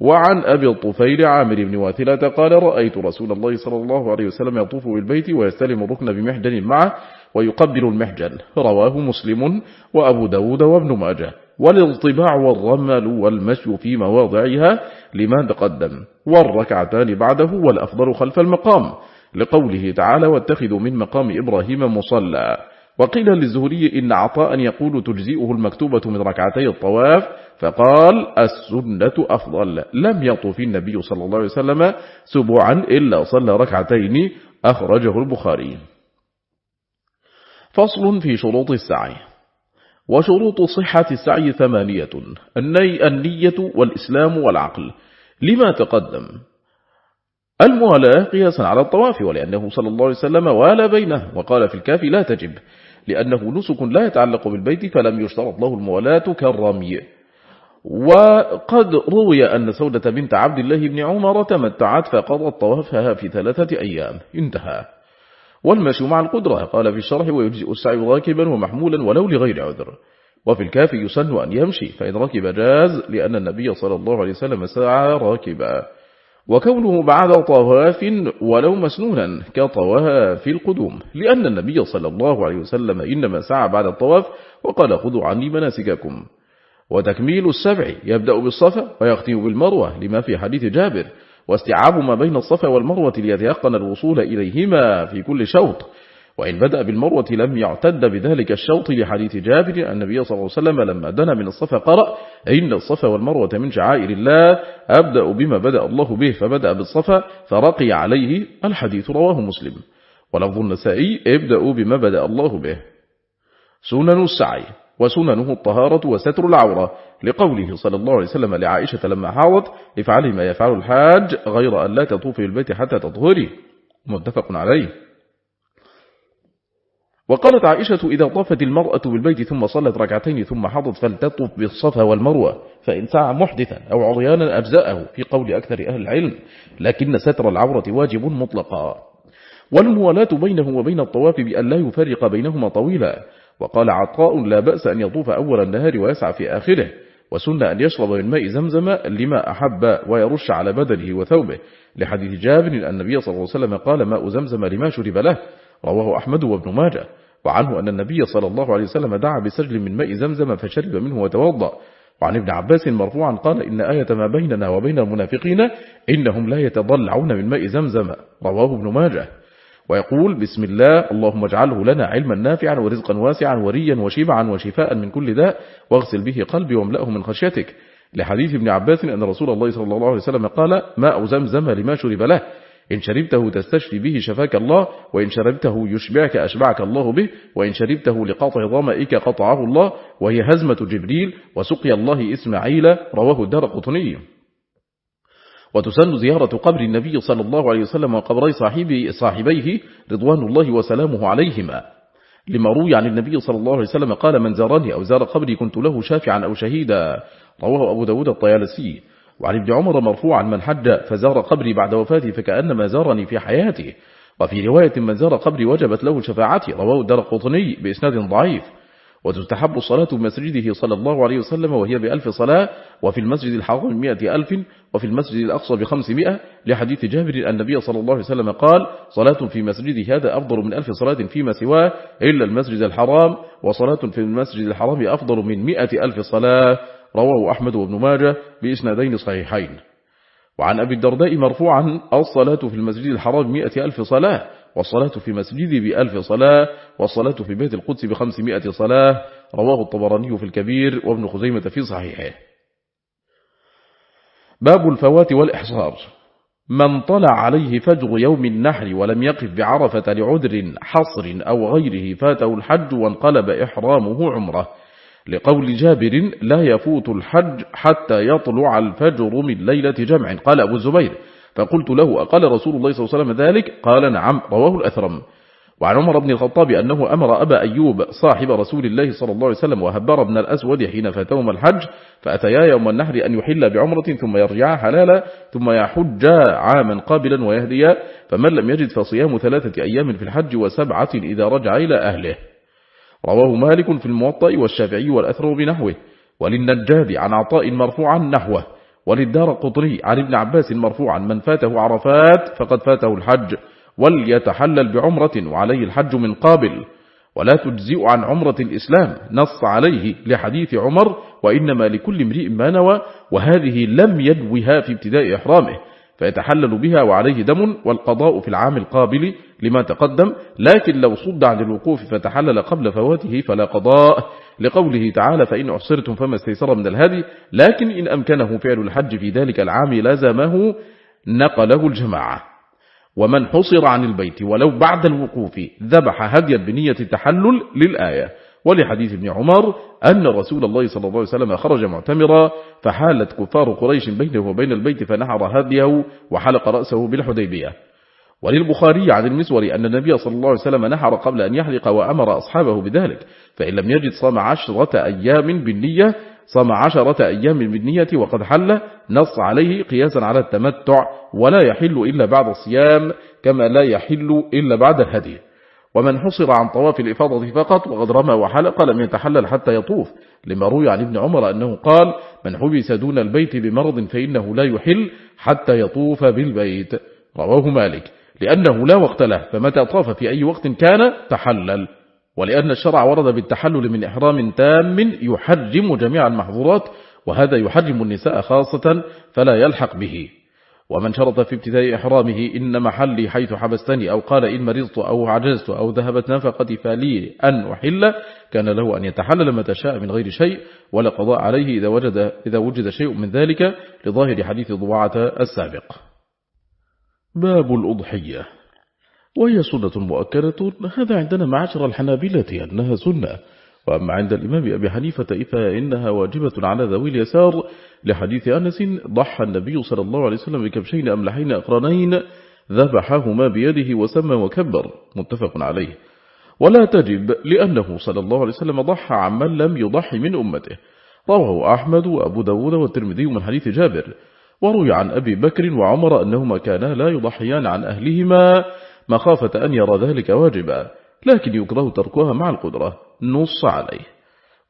وعن أبي الطفيل عامر بن واثلة قال رأيت رسول الله صلى الله عليه وسلم يطوف بالبيت ويستلم الركن بمحجن معه ويقبل المحجن. رواه مسلم وأبو داود وابن ماجه. والاضطباع والرمل والمشي في مواضعها لما تقدم؟ والركعتان بعده والأفضل خلف المقام لقوله تعالى واتخذوا من مقام إبراهيم مصلى وقيل للزهري إن عطاء يقول تجزئه المكتوبة من ركعتي الطواف فقال السنة أفضل لم يطف النبي صلى الله عليه وسلم سبعا إلا صلى ركعتين أخرجه البخاري. فصل في شروط السعي. وشروط صحة السعي ثمانية الني النية والإسلام والعقل. لما تقدم؟ الموالاة قياسا على الطواف ولأنه صلى الله عليه وسلم والى بينه وقال في الكافي لا تجب لأنه نسك لا يتعلق بالبيت فلم يشترط له الموالاة كالرمي. وقد روي أن سودة بنت عبد الله بن عمر تمتعت فقضت طوافها في ثلاثة أيام. انتهى. والمشي مع القدرة. قال في الشرح ويجزئ السعي راكبا ومحمولا ولو لغير عذر. وفي الكافي يسن أن يمشي فإن ركب جاز لأن النبي صلى الله عليه وسلم سعى راكبا. وكونه بعد طواف ولو مسنونا كطواف القدوم لأن النبي صلى الله عليه وسلم إنما سعى بعد الطواف وقال خذوا عني مناسككم. وتكميل السبع يبدأ بالصفا ويختم بالمروة لما في حديث جابر. واستيعاب ما بين الصفا والمروة ليتيقن الوصول إليهما في كل شوط. وإن بدأ بالمروة لم يعتد بذلك الشوط لحديث جابر النبي صلى الله عليه وسلم لما دنا من الصفا قرأ إن الصفا والمروة من شعائر الله أبدأ بما بدأ الله به فبدأ بالصفا فرقي عليه الحديث رواه مسلم. ولفظ النسائي ابدأوا بما بدأ الله به. سنن السعي. وسننه الطهارة وستر العورة. لقوله صلى الله عليه وسلم لعائشة لما حاوت افعلي ما يفعل الحاج غير أن لا تطوفي البيت حتى تطهري. متفق عليه. وقالت عائشة إذا طافت المرأة بالبيت ثم صلت ركعتين ثم حضت فلتطف بالصفا والمروة فإن سعى محدثا أو عريانا أجزاءه في قول أكثر أهل العلم لكن ستر العورة واجب مطلقا. والموالاة بينه وبين الطواف بأن لا يفرق بينهما طويلا. وقال عطاء لا بأس أن يطوف أول النهار ويسعى في آخره وسن أن يشرب من ماء زمزم لما أحب ويرش على بدنه وثوبه. لحديث جابر أن النبي صلى الله عليه وسلم قال ماء زمزم لما شرب له. رواه أحمد وابن ماجه. وعنه أن النبي صلى الله عليه وسلم دعا بسجل من ماء زمزم فشرب منه وتوضأ. وعن ابن عباس مرفوعا قال إن آية ما بيننا وبين المنافقين إنهم لا يتضلعون من ماء زمزم. رواه ابن ماجه. ويقول بسم الله اللهم اجعله لنا علما نافعا ورزقا واسعا وريا وشبعا وشفاء من كل داء واغسل به قلبي واملأه من خشيتك. لحديث ابن عباس أن رسول الله صلى الله عليه وسلم قال ماء زمزم لما شرب له. إن شربته تستشفي به شفاك الله وإن شربته يشبعك أشبعك الله به وإن شربته لقطع ضمائك قطعه الله وهي هزمة جبريل وسقي الله إسماعيل رواه الدار قطني. وتسن زيارة قبر النبي صلى الله عليه وسلم وقبري صاحبه صاحبيه رضوان الله وسلامه عليهما. لما روي عن النبي صلى الله عليه وسلم قال من زارني أو زار قبري كنت له شافعا أو شهيدا رواه أبو داود الطيالسي. وعن ابن عمر مرفوعا من حج فزار قبري بعد وفاتي فكأنما زارني في حياته وفي رواية من زار قبري وجبت له شفاعتي رواه الدار قطني بإسناد ضعيف. وتستحب الصلاة بمسجده صلى الله عليه وسلم وهي بألف صلاة وفي المسجد الحرام مئة ألف وفي المسجد الأقصى بخمسمائة لحديث جابر النبي صلى الله عليه وسلم قال صلاة في مسجده هذا أفضل من ألف صلاة فيما سواه إلا المسجد الحرام وصلاة في المسجد الحرام أفضل من مئة ألف صلاة. رواه أحمد وابن ماجه بإسنادين صحيحين. وعن أبي الدرداء مرفوعا الصلاة في المسجد الحرام مئة ألف صلاة. والصلاة في مسجدي بألف صلاة والصلاة في بيت القدس بخمسمائة صلاة. رواه الطبراني في الكبير وابن خزيمة في صحيحه. باب الفوات والإحصار. من طلع عليه فجر يوم النحر ولم يقف بعرفة لعذر حصر أو غيره فاته الحج وانقلب إحرامه عمره. لقول جابر لا يفوت الحج حتى يطلع الفجر من ليلة جمع. قال أبو الزبير فقلت له أقال رسول الله صلى الله عليه وسلم ذلك؟ قال نعم رواه الأثرم. وعن عمر بن الخطاب أنه أمر أبا أيوب صاحب رسول الله صلى الله عليه وسلم وهبر بن الأسود حين فاتهم الحج فأتيا يوم النحر أن يحل بعمرة ثم يرجع حلالا ثم يحج عاما قابلا ويهديا فمن لم يجد فصيام ثلاثة أيام في الحج وسبعة إذا رجع إلى أهله. رواه مالك في الموطأ والشافعي والأثر بنحوه. وللنجاد عن عطاء مرفوعا نحوه. وللدار قطري عن ابن عباس مرفوعا من فاته عرفات فقد فاته الحج وليتحلل بعمرة وعليه الحج من قابل ولا تجزئ عن عمرة الإسلام نص عليه لحديث عمر وإنما لكل امرئ ما نوى وهذه لم يدوها في ابتداء إحرامه فيتحلل بها وعليه دم والقضاء في العام القابل لما تقدم لكن لو صد عن الوقوف فتحلل قبل فواته فلا قضاء. لقوله تعالى فإن أحصرتم فما استيسر من الهدي لكن إن أمكنه فعل الحج في ذلك العام لزمه نقله الجماعة. ومن حصر عن البيت ولو بعد الوقوف ذبح هديا بنية التحلل للآية. ولحديث ابن عمر أن رسول الله صلى الله عليه وسلم خرج معتمرا فحالت كفار قريش بينه وبين البيت فنحر هديه وحلق رأسه بالحديبية وللبخاري عن المسور أن النبي صلى الله عليه وسلم نحر قبل أن يحلق وأمر أصحابه بذلك فإن لم يجد صام عشرة أيام بالنية صام عشرة أيام بالنية وقد حل نص عليه قياسا على التمتع ولا يحل إلا بعد الصيام كما لا يحل إلا بعد الهدي. ومن حصر عن طواف الإفاضة فقط وقد رمى وحلق لم يتحلل حتى يطوف لما روي عن ابن عمر أنه قال من حبس دون البيت بمرض فإنه لا يحل حتى يطوف بالبيت رواه مالك. لأنه لا وقت له فمتى طاف في أي وقت كان تحلل. ولأن الشرع ورد بالتحلل من إحرام تام يحرم جميع المحظورات وهذا يحرم النساء خاصة فلا يلحق به. ومن شرط في ابتداء إحرامه إن محلي حيث حبستني أو قال إن مرضت أو عجزت أو ذهبت نفقتي فلي أن أحل كان له أن يتحلل متى شاء من غير شيء ولا قضاء عليه إذا وجد, إذا وجد شيء من ذلك لظاهر حديث ضبعة السابق. باب الأضحية. وهي سنة مؤكدة هذا عندنا معشر الحنابلة أنها سنة. وأما عند الإمام أبي حنيفة فإنها واجبة على ذوي اليسار لحديث أنس ضحى النبي صلى الله عليه وسلم بكبشين أملحين أقرنين ذبحهما بيده وسمى وكبر. متفق عليه. ولا تجب لأنه صلى الله عليه وسلم ضحى عمن لم يضحي من أمته. رواه أحمد وأبو داود والترمذي من حديث جابر. وروي عن أبي بكر وعمر أنهما كانا لا يضحيان عن أهلهما مخافة أن يرى ذلك واجبا لكن يكره تركها مع القدرة نص عليه.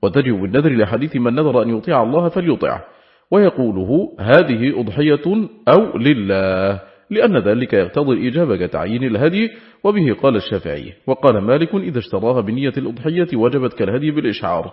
وتجب بالنذر لحديث من نذر أن يطيع الله فليطع ويقوله هذه أضحية أو لله لأن ذلك يقتضي الإجابة كتعيين الهدي وبه قال الشافعي. وقال مالك إذا اشتراها بنية الأضحية وجبت كالهدي بالإشعار.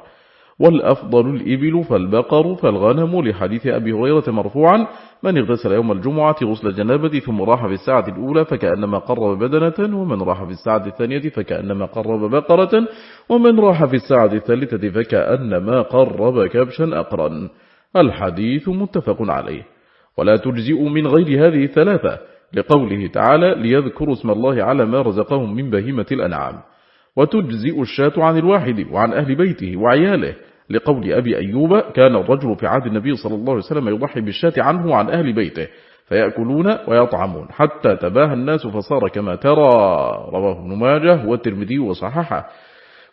والأفضل الإبل فالبقر فالغنم لحديث أبي هريرة مرفوعا من اغتسل يوم الجمعة غسل الجنابة ثم راح في الساعة الأولى فكأنما قرب بدنة ومن راح في الساعة الثانية فكأنما قرب بقرة ومن راح في الساعة الثالثة فكأنما قرب كبشا أقرا. الحديث متفق عليه. ولا تجزئ من غير هذه الثلاثة لقوله تعالى ليذكروا اسم الله على ما رزقهم من بهيمة الأنعام. وتجزئ الشاة عن الواحد وعن أهل بيته وعياله لقول أبي أيوب كان الرجل في عهد النبي صلى الله عليه وسلم يضحي بالشاة عنه وعن أهل بيته فيأكلون ويطعمون حتى تباه الناس فصار كما ترى رواه ابن ماجه والترمذي وصححه.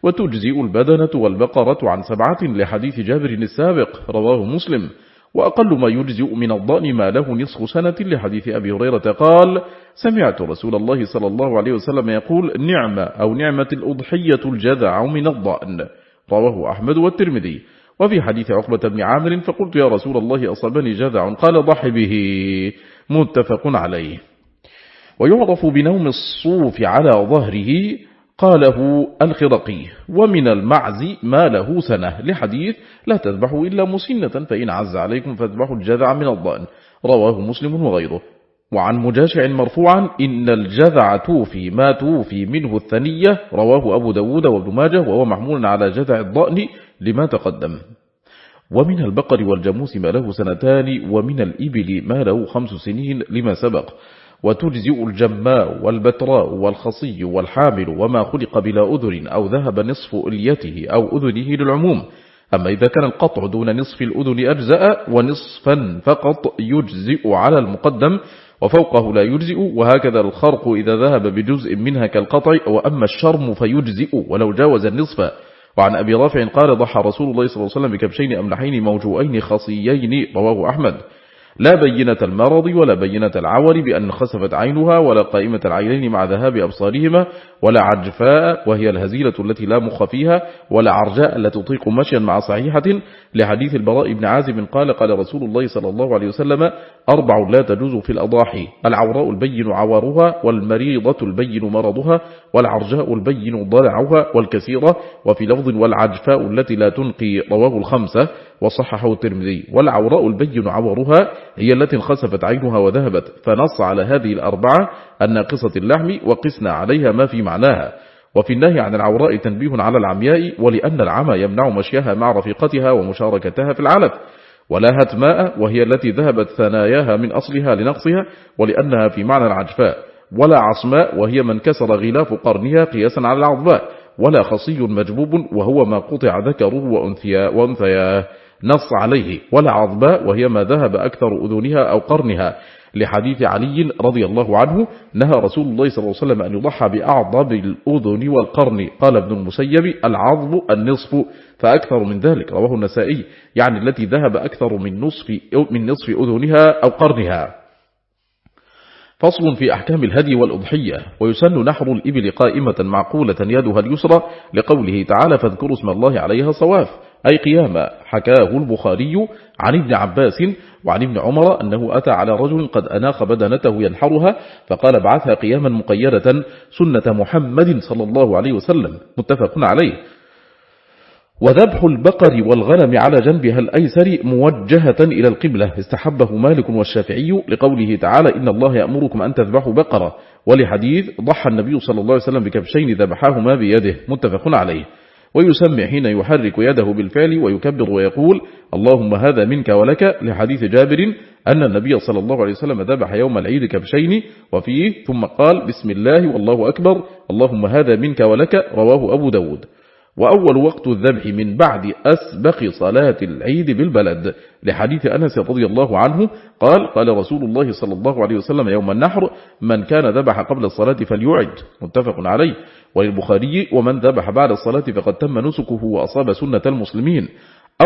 وتجزئ البدنة والبقرة عن سبعة لحديث جابر السابق رواه مسلم. وأقل ما يجزئ من الضأن ما له نصف سنة لحديث أبي هريرة قال سمعت رسول الله صلى الله عليه وسلم يقول نعمة أو نعمة الأضحية الجذع من الضأن. رواه أحمد والترمذي. وفي حديث عقبة بن عامر فقلت يا رسول الله أصابني جذع. قال ضح به. متفق عليه. ويعرف بنوم الصوف على ظهره. قاله الخرقي. ومن المعز ما له سنة. لحديث لا تذبحوا إلا مسنة. فإن عز عليكم فاذبحوا الجذع من الضأن. رواه مسلم وغيره. وعن مجاشع مرفوعا إن الجذع توفي ما توفي منه الثنية رواه أبو داود وابن ماجه وهو محمول على جذع الضأن لما تقدم. ومن البقر والجاموس ما له سنتان ومن الإبل ما له خمس سنين لما سبق. وتجزئ الجماء والبتراء والخصي والحامل وما خلق بلا أذن أو ذهب نصف إليته أو أذنه للعموم. أما إذا كان القطع دون نصف الأذن أجزأ ونصفا فقط يجزئ على المقدم. وفوقه لا يجزئ وهكذا الخرق إذا ذهب بجزء منها كالقطع وأما الشرم فيجزئ ولو جاوز النصف. وعن أبي رافع قال ضحى رسول الله صلى الله عليه وسلم بكبشين أملحين موجوئين خصيين رواه أحمد. لا بينة المرض ولا بينة العور بأن خسفت عينها ولا قائمة العينين مع ذهاب أبصارهما ولا عجفاء وهي الهزيلة التي لا مخ فيها ولا عرجاء التي تطيق مشيا مع صحيحة لحديث البراء بن عازب قال قال رسول الله صلى الله عليه وسلم أربع لا تجوز في الأضاحي العوراء البين عوارها والمريضة البين مرضها والعرجاء البين ضلعها والكثيرة وفي لفظ والعجفاء التي لا تنقي رواه الخمسة وصححه الترمذي والعوراء البين عورها هي التي انخسفت عينها وذهبت. فنص على هذه الأربعة الناقصة اللحم وقسنا عليها ما في معناها. وفي النهي عن العوراء تنبيه على العمياء ولأن العمى يمنع مشيها مع رفيقتها ومشاركتها في العلف. ولا هتماء وهي التي ذهبت ثناياها من أصلها لنقصها ولأنها في معنى العجفاء. ولا عصماء وهي من كسر غلاف قرنها قياسا على العظباء ولا خصي مجبوب وهو ما قطع ذكره وأنثياه. نص عليه ولا عظباء وهي ما ذهب أكثر أذنها أو قرنها. لحديث علي رضي الله عنه نهى رسول الله صلى الله عليه وسلم أن يضحى بأعضب الأذن والقرن. قال ابن المسيب العظب النصف فأكثر من ذلك. رواه النسائي يعني التي ذهب أكثر من نصف, من نصف أذنها أو قرنها. فصل في أحكام الهدي والأضحية. ويسن نحر الإبل قائمة معقولة يدها اليسرى لقوله تعالى فاذكروا اسم الله عليها صواف أي قيامة حكاه البخاري عن ابن عباس وعن ابن عمر أنه أتى على رجل قد أناخ بدنته ينحرها فقال بعثها قياما مقيدة سنة محمد صلى الله عليه وسلم. متفق عليه. وذبح البقر والغنم على جنبها الأيسر موجهة إلى القبلة. استحبه مالك والشافعي لقوله تعالى إن الله يأمركم أن تذبحوا بقرة. ولحديث ضحى النبي صلى الله عليه وسلم بكبشين ذبحاهما بيده. متفق عليه. ويسمع حين يحرك يده بالفعل ويكبر ويقول اللهم هذا منك ولك لحديث جابر أن النبي صلى الله عليه وسلم ذبح يوم العيد كبشين وفيه ثم قال بسم الله والله أكبر اللهم هذا منك ولك رواه أبو داود. وأول وقت الذبح من بعد أسبق صلاة العيد بالبلد. لحديث أنس رضي الله عنه قال قال رسول الله صلى الله عليه وسلم يوم النحر من كان ذبح قبل الصلاة فليعد. متفق عليه. وللبخاري ومن ذبح بعد الصلاة فقد تم نسكه وأصاب سنة المسلمين.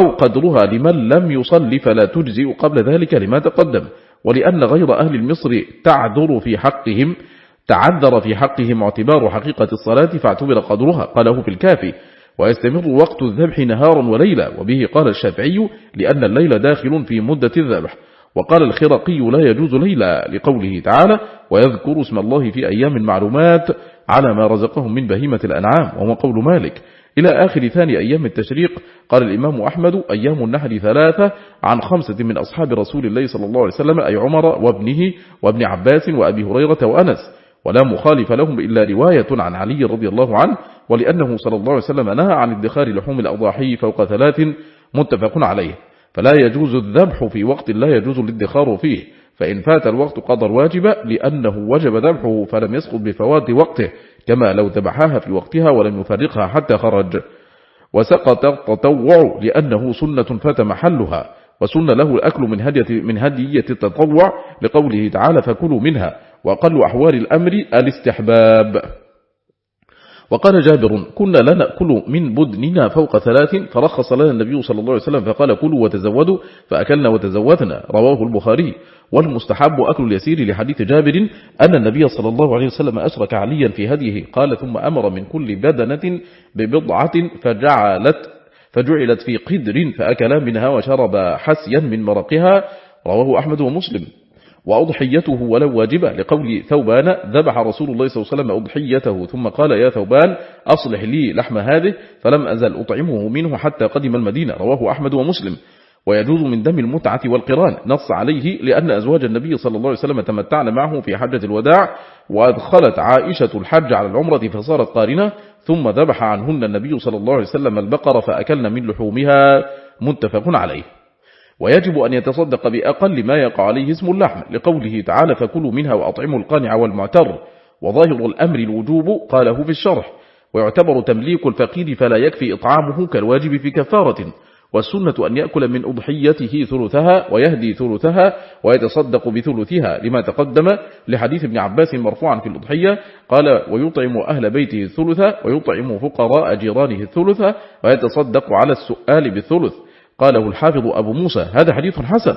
أو قدرها لمن لم يصل فلا تجزئ قبل ذلك لما تقدم. ولأن غير أهل المصر تعذر في حقهم تعذر في حقهم اعتبار حقيقة الصلاة فاعتبر قدرها قاله في الكافي. ويستمر وقت الذبح نهارا وليلا. وبه قال الشافعي لأن الليل داخل في مدة الذبح. وقال الخرقي لا يجوز ليلا لقوله تعالى ويذكر اسم الله في أيام معلومات على ما رزقهم من بهيمة الأنعام. وهو قول مالك. إلى آخر ثاني أيام التشريق قال الإمام أحمد أيام النحل ثلاثة عن خمسة من أصحاب رسول الله صلى الله عليه وسلم أي عمر وابنه وابن عباس وأبي هريرة وأنس. ولا مخالف لهم إلا رواية عن علي رضي الله عنه ولأنه صلى الله عليه وسلم نهى عن ادخار لحوم الأضاحي فوق ثلاث متفق عليه. فلا يجوز الذبح في وقت لا يجوز الادخار فيه فإن فات الوقت قدر واجب لأنه وجب ذبحه فلم يسقط بفوات وقته كما لو ذبحها في وقتها ولم يفرقها حتى خرج. وسقط التطوع لأنه سنة فات محلها وسن له الأكل من هدية, من هدية التطوع لقوله تعالى فكلوا منها وأقل أحوال الأمر الاستحباب. وقال جابر كنا لا نأكل من بدننا فوق ثلاث فرخص لنا النبي صلى الله عليه وسلم فقال كلوا وتزودوا فأكلنا وتزودنا. رواه البخاري. والمستحب أكل اليسير لحديث جابر أن النبي صلى الله عليه وسلم أشرك عليا في هديه. قال ثم أمر من كل بدنة ببضعة فجعلت فجعلت في قدر فأكلا منها وشرب حسيا من مرقها. رواه أحمد ومسلم. وأضحيته ولو واجبة لقول ثوبان ذبح رسول الله صلى الله عليه وسلم أضحيته ثم قال يا ثوبان أصلح لي لحم هذه فلم أزل أطعمه منه حتى قدم المدينة رواه أحمد ومسلم. ويجوز من دم المتعة والقران نص عليه لأن أزواج النبي صلى الله عليه وسلم تمتعن معه في حجة الوداع وأدخلت عائشة الحج على العمرة فصارت قارنة ثم ذبح عنهن النبي صلى الله عليه وسلم البقر فأكلن من لحومها متفق عليه. ويجب أن يتصدق بأقل ما يقع عليه اسم اللحم لقوله تعالى فكلوا منها وأطعموا القانع والمعتر وظاهر الأمر الوجوب قاله في الشرح. ويعتبر تمليك الفقير فلا يكفي إطعامه كالواجب في كفارة. والسنة أن يأكل من أضحيته ثلثها ويهدي ثلثها ويتصدق بثلثها لما تقدم لحديث ابن عباس مرفوعا في الأضحية قال ويطعم أهل بيته الثلثة ويطعم فقراء جيرانه الثلثة ويتصدق على السؤال بالثلث قاله الحافظ أبو موسى هذا حديث حسن.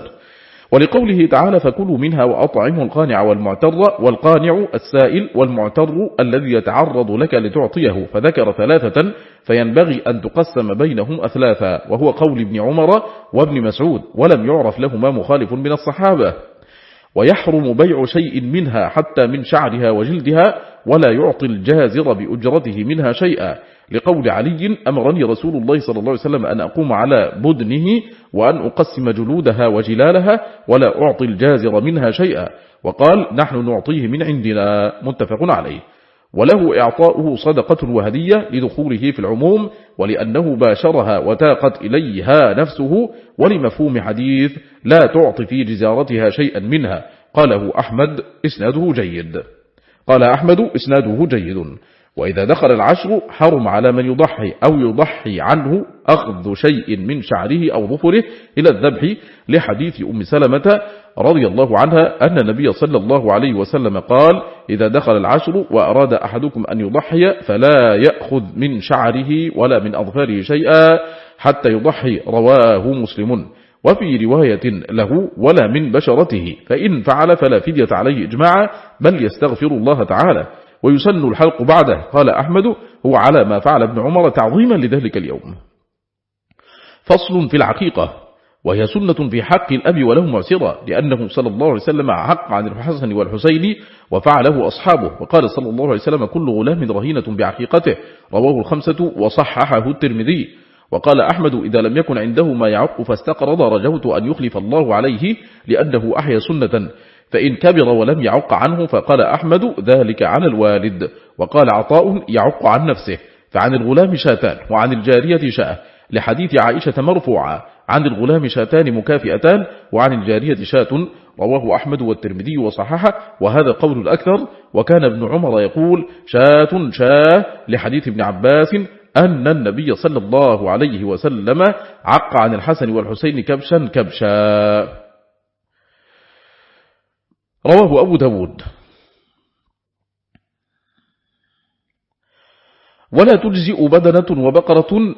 ولقوله تعالى فكلوا منها وأطعموا القانع والمعتر والقانع السائل والمعتر الذي يتعرض لك لتعطيه فذكر ثلاثة فينبغي أن تقسم بينهم أثلاثا وهو قول ابن عمر وابن مسعود ولم يعرف لهما مخالف من الصحابة. ويحرم بيع شيء منها حتى من شعرها وجلدها ولا يعطي الجازر بأجرته منها شيئا. لقول علي أمرني رسول الله صلى الله عليه وسلم أن أقوم على بدنه وأن أقسم جلودها وجلالها ولا أعطي الجازر منها شيئا. وقال نحن نعطيه من عندنا متفق عليه. وله إعطاؤه صدقة وهدية لدخوله في العموم ولأنه باشرها وتاقت إليها نفسه ولمفهوم حديث لا تعطي في جزارتها شيئا منها. قاله أحمد إسناده جيد. قال أحمد إسناده جيد. وإذا دخل العشر حرم على من يضحي أو يضحي عنه أخذ شيء من شعره أو ظفره إلى الذبح لحديث أم سلمة رضي الله عنها أن النبي صلى الله عليه وسلم قال إذا دخل العشر وأراد أحدكم أن يضحي فلا يأخذ من شعره ولا من أظفاره شيئا حتى يضحي رواه مسلم. وفي رواية له ولا من بشرته فإن فعل فلا فدية عليه إجماعا بل يستغفر الله تعالى. ويسن الحلق بعده. قال أحمد هو على ما فعل ابن عمر تعظيما لذلك اليوم. فصل في العقيقة وهي سنة في حق الأب وله معسرة لأنه صلى الله عليه وسلم حق عن الحسن والحسين وفعله أصحابه. وقال صلى الله عليه وسلم كل غلام رهينة بعقيقته رواه الخمسة وصححه الترمذي. وقال أحمد إذا لم يكن عنده ما يعق فاستقرض رجوت أن يخلف الله عليه لأنه أحيا سنة. فإن كبر ولم يعق عنه فقال أحمد ذلك عن الوالد وقال عطاء يعق عن نفسه فعن الغلام شاتان وعن الجارية شاة لحديث عائشة مرفوعة عن الغلام شاتان مكافئتان وعن الجارية شاة رواه أحمد والترمذي وصححه وهذا قول الأكثر وكان ابن عمر يقول شاة شاة لحديث ابن عباس أن النبي صلى الله عليه وسلم عق عن الحسن والحسين كبشا كبشا. رواه أبو داود. ولا تجزئ بدنة وبقرة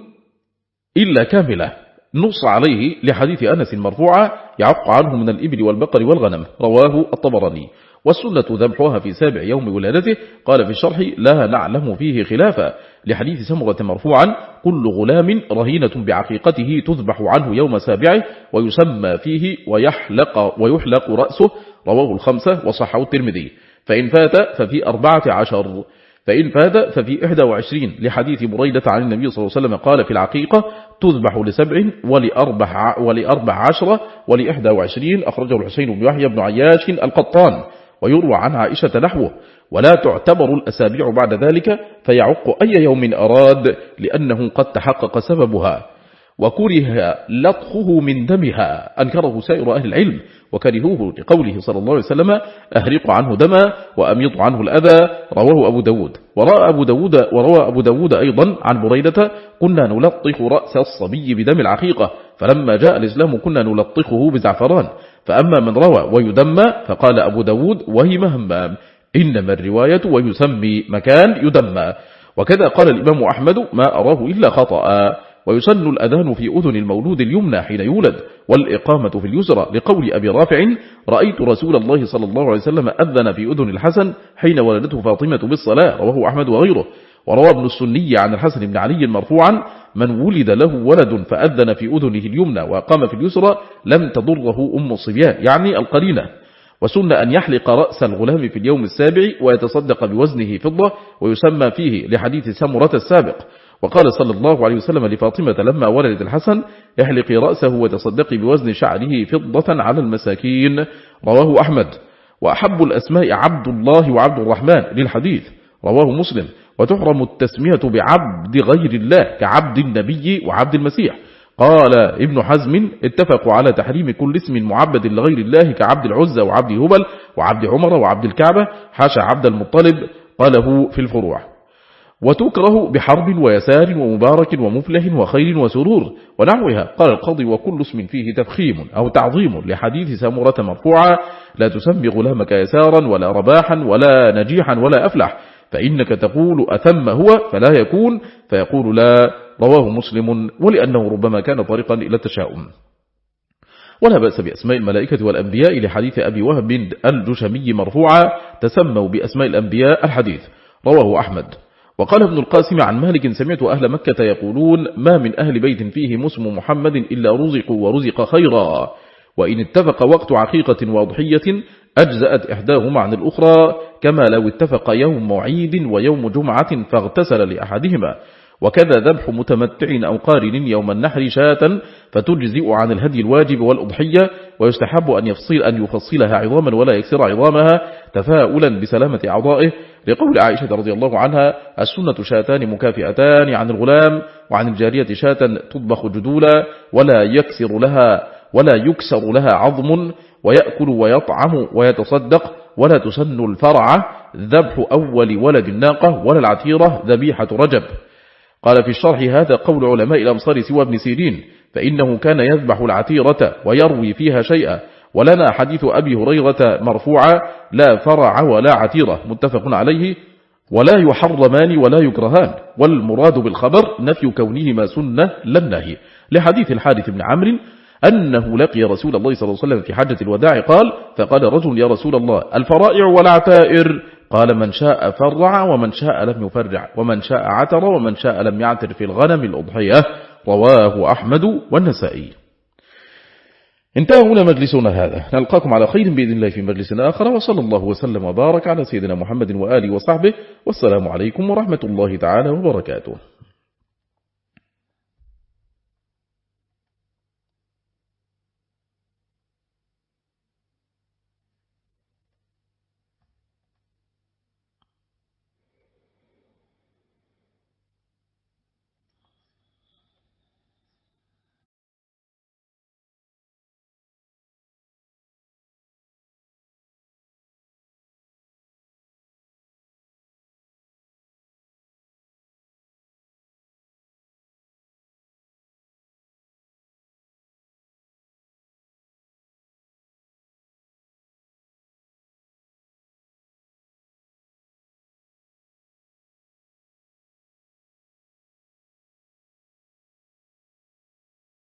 إلا كاملة. نص عليه لحديث أنس مرفوعة يعق عنه من الإبل والبقر والغنم. رواه الطبراني. والسنة ذبحها في سابع يوم ولادته. قال في الشرح لا نعلم فيه خلافا. لحديث سمرة مرفوعا كل غلام رهينة بعقيقته تذبح عنه يوم سابعه ويسمى فيه ويحلق, ويحلق رأسه. رواه الخمسة وصحه الترمذي. فإن فات ففي أربعة عشر. فإن فات ففي إحدى وعشرين لحديث بريدة عن النبي صلى الله عليه وسلم قال في العقيقة تذبح لسبع ولأربع, ولأربع عشرة ولإحدى وعشرين أخرجه الحسين بن يحيى بن عياش القطان ويروى عن عائشة نحوه ولا تعتبر الأسابيع بعد ذلك فيعق أي يوم أراد لأنه قد تحقق سببها وكره لطخه من دمها أنكره سائر أهل العلم. وكرهوه لقوله صلى الله عليه وسلم أهرق عنه دما وأميط عنه الأذى. رواه أبو داود. وروى أبو داود, وروى أبو داود أيضا عن بريدة كنا نلطخ رأس الصبي بدم العقيقة فلما جاء الإسلام كنا نلطخه بزعفران. فأما من روى ويدمى فقال أبو داود وهي مهمام إنما الرواية ويسمي مكان يدمى وكذا قال الإمام أحمد ما أراه إلا خطأ. ويسن الأذان في أذن المولود اليمنى حين يولد والإقامة في اليسرى لقول أبي رافع رأيت رسول الله صلى الله عليه وسلم أذن في أذن الحسن حين ولدته فاطمة بالصلاة رواه أحمد وغيره وروى ابن السني عن الحسن بن علي مرفوعا من ولد له ولد فأذن في أذنه اليمنى وأقام في اليسرى لم تضره أم الصبيان يعني القرينة وسن أن يحلق رأس الغلام في اليوم السابع ويتصدق بوزنه فضة ويسمى فيه لحديث سمرة السابق وقال صلى الله عليه وسلم لفاطمة لما ولدت الحسن احلقي رأسه وتصدقي بوزن شعره فضة على المساكين. رواه أحمد. وأحب الأسماء عبد الله وعبد الرحمن للحديث. رواه مسلم. وتحرم التسمية بعبد غير الله كعبد النبي وعبد المسيح. قال ابن حزم اتفقوا على تحريم كل اسم معبد لغير الله كعبد العزة وعبد هبل وعبد عمر وعبد الكعبة حاشا عبد المطلب. قاله في الفروع. وتكره بحرب ويسار ومبارك ومفلح وخير وسرور ونحوها. قال القاضي وكل اسم فيه تفخيم أو تعظيم لحديث سامرة مرفوعة لا تسمي غلامك يسارا ولا رباحا ولا نجيحا ولا أفلح فإنك تقول أثم هو فلا يكون فيقول لا رواه مسلم ولأنه ربما كان طريقا إلى التشاؤم. ولا بأس بأسماء الملائكة والأنبياء لحديث أبي وهب الجشمي مرفوعا تسموا بأسماء الأنبياء الحديث رواه أحمد. وقال ابن القاسم عن مالك سمعت أهل مكة يقولون ما من أهل بيت فيه مسم محمد إلا رزقوا ورزق خيرا. وإن اتفق وقت عقيقة وأضحية أجزأت إحداهما عن الأخرى كما لو اتفق يوم عيد ويوم جمعة فاغتسل لأحدهما. وكذا ذبح متمتع أو قارن يوم النحر شاة فتجزئ عن الهدي الواجب والأضحية ويستحب أن يفصل أن يفصلها عظاما ولا يكسر عظامها تفاؤلا بسلامة أعضائه. لقول عائشة رضي الله عنها السنة شاتان مكافئتان عن الغلام وعن الجارية شاة تطبخ جدولا ولا يكسر لها ولا يكسر لها عظم ويأكل ويطعم ويتصدق ولا تسن الفرع ذبح أول ولد الناقة ولا العتيرة ذبيحة رجب. قال في الشرح هذا قول علماء الأمصار سوى ابن سيرين فإنه كان يذبح العتيرة ويروي فيها شيئا ولنا حديث أبي هريرة مرفوعا لا فرع ولا عتيرة متفق عليه ولا يحرمان ولا يكرهان والمراد بالخبر نفي كونهما سنة لم نهي. لحديث الحادث بن عمرو أنه لقي رسول الله صلى الله عليه وسلم في حجة الوداع قال فقال رجل يا رسول الله الفرائع والعتائر قال من شاء فرع ومن شاء لم يفرع ومن شاء عتر ومن شاء لم يعتر في الغنم الأضحية. رواه أحمد والنسائي. انتهى هنا مجلسنا هذا. نلقاكم على خير بإذن الله في مجلس آخر وصلى الله وسلم وبارك على سيدنا محمد وآله وصحبه والسلام عليكم ورحمة الله تعالى وبركاته.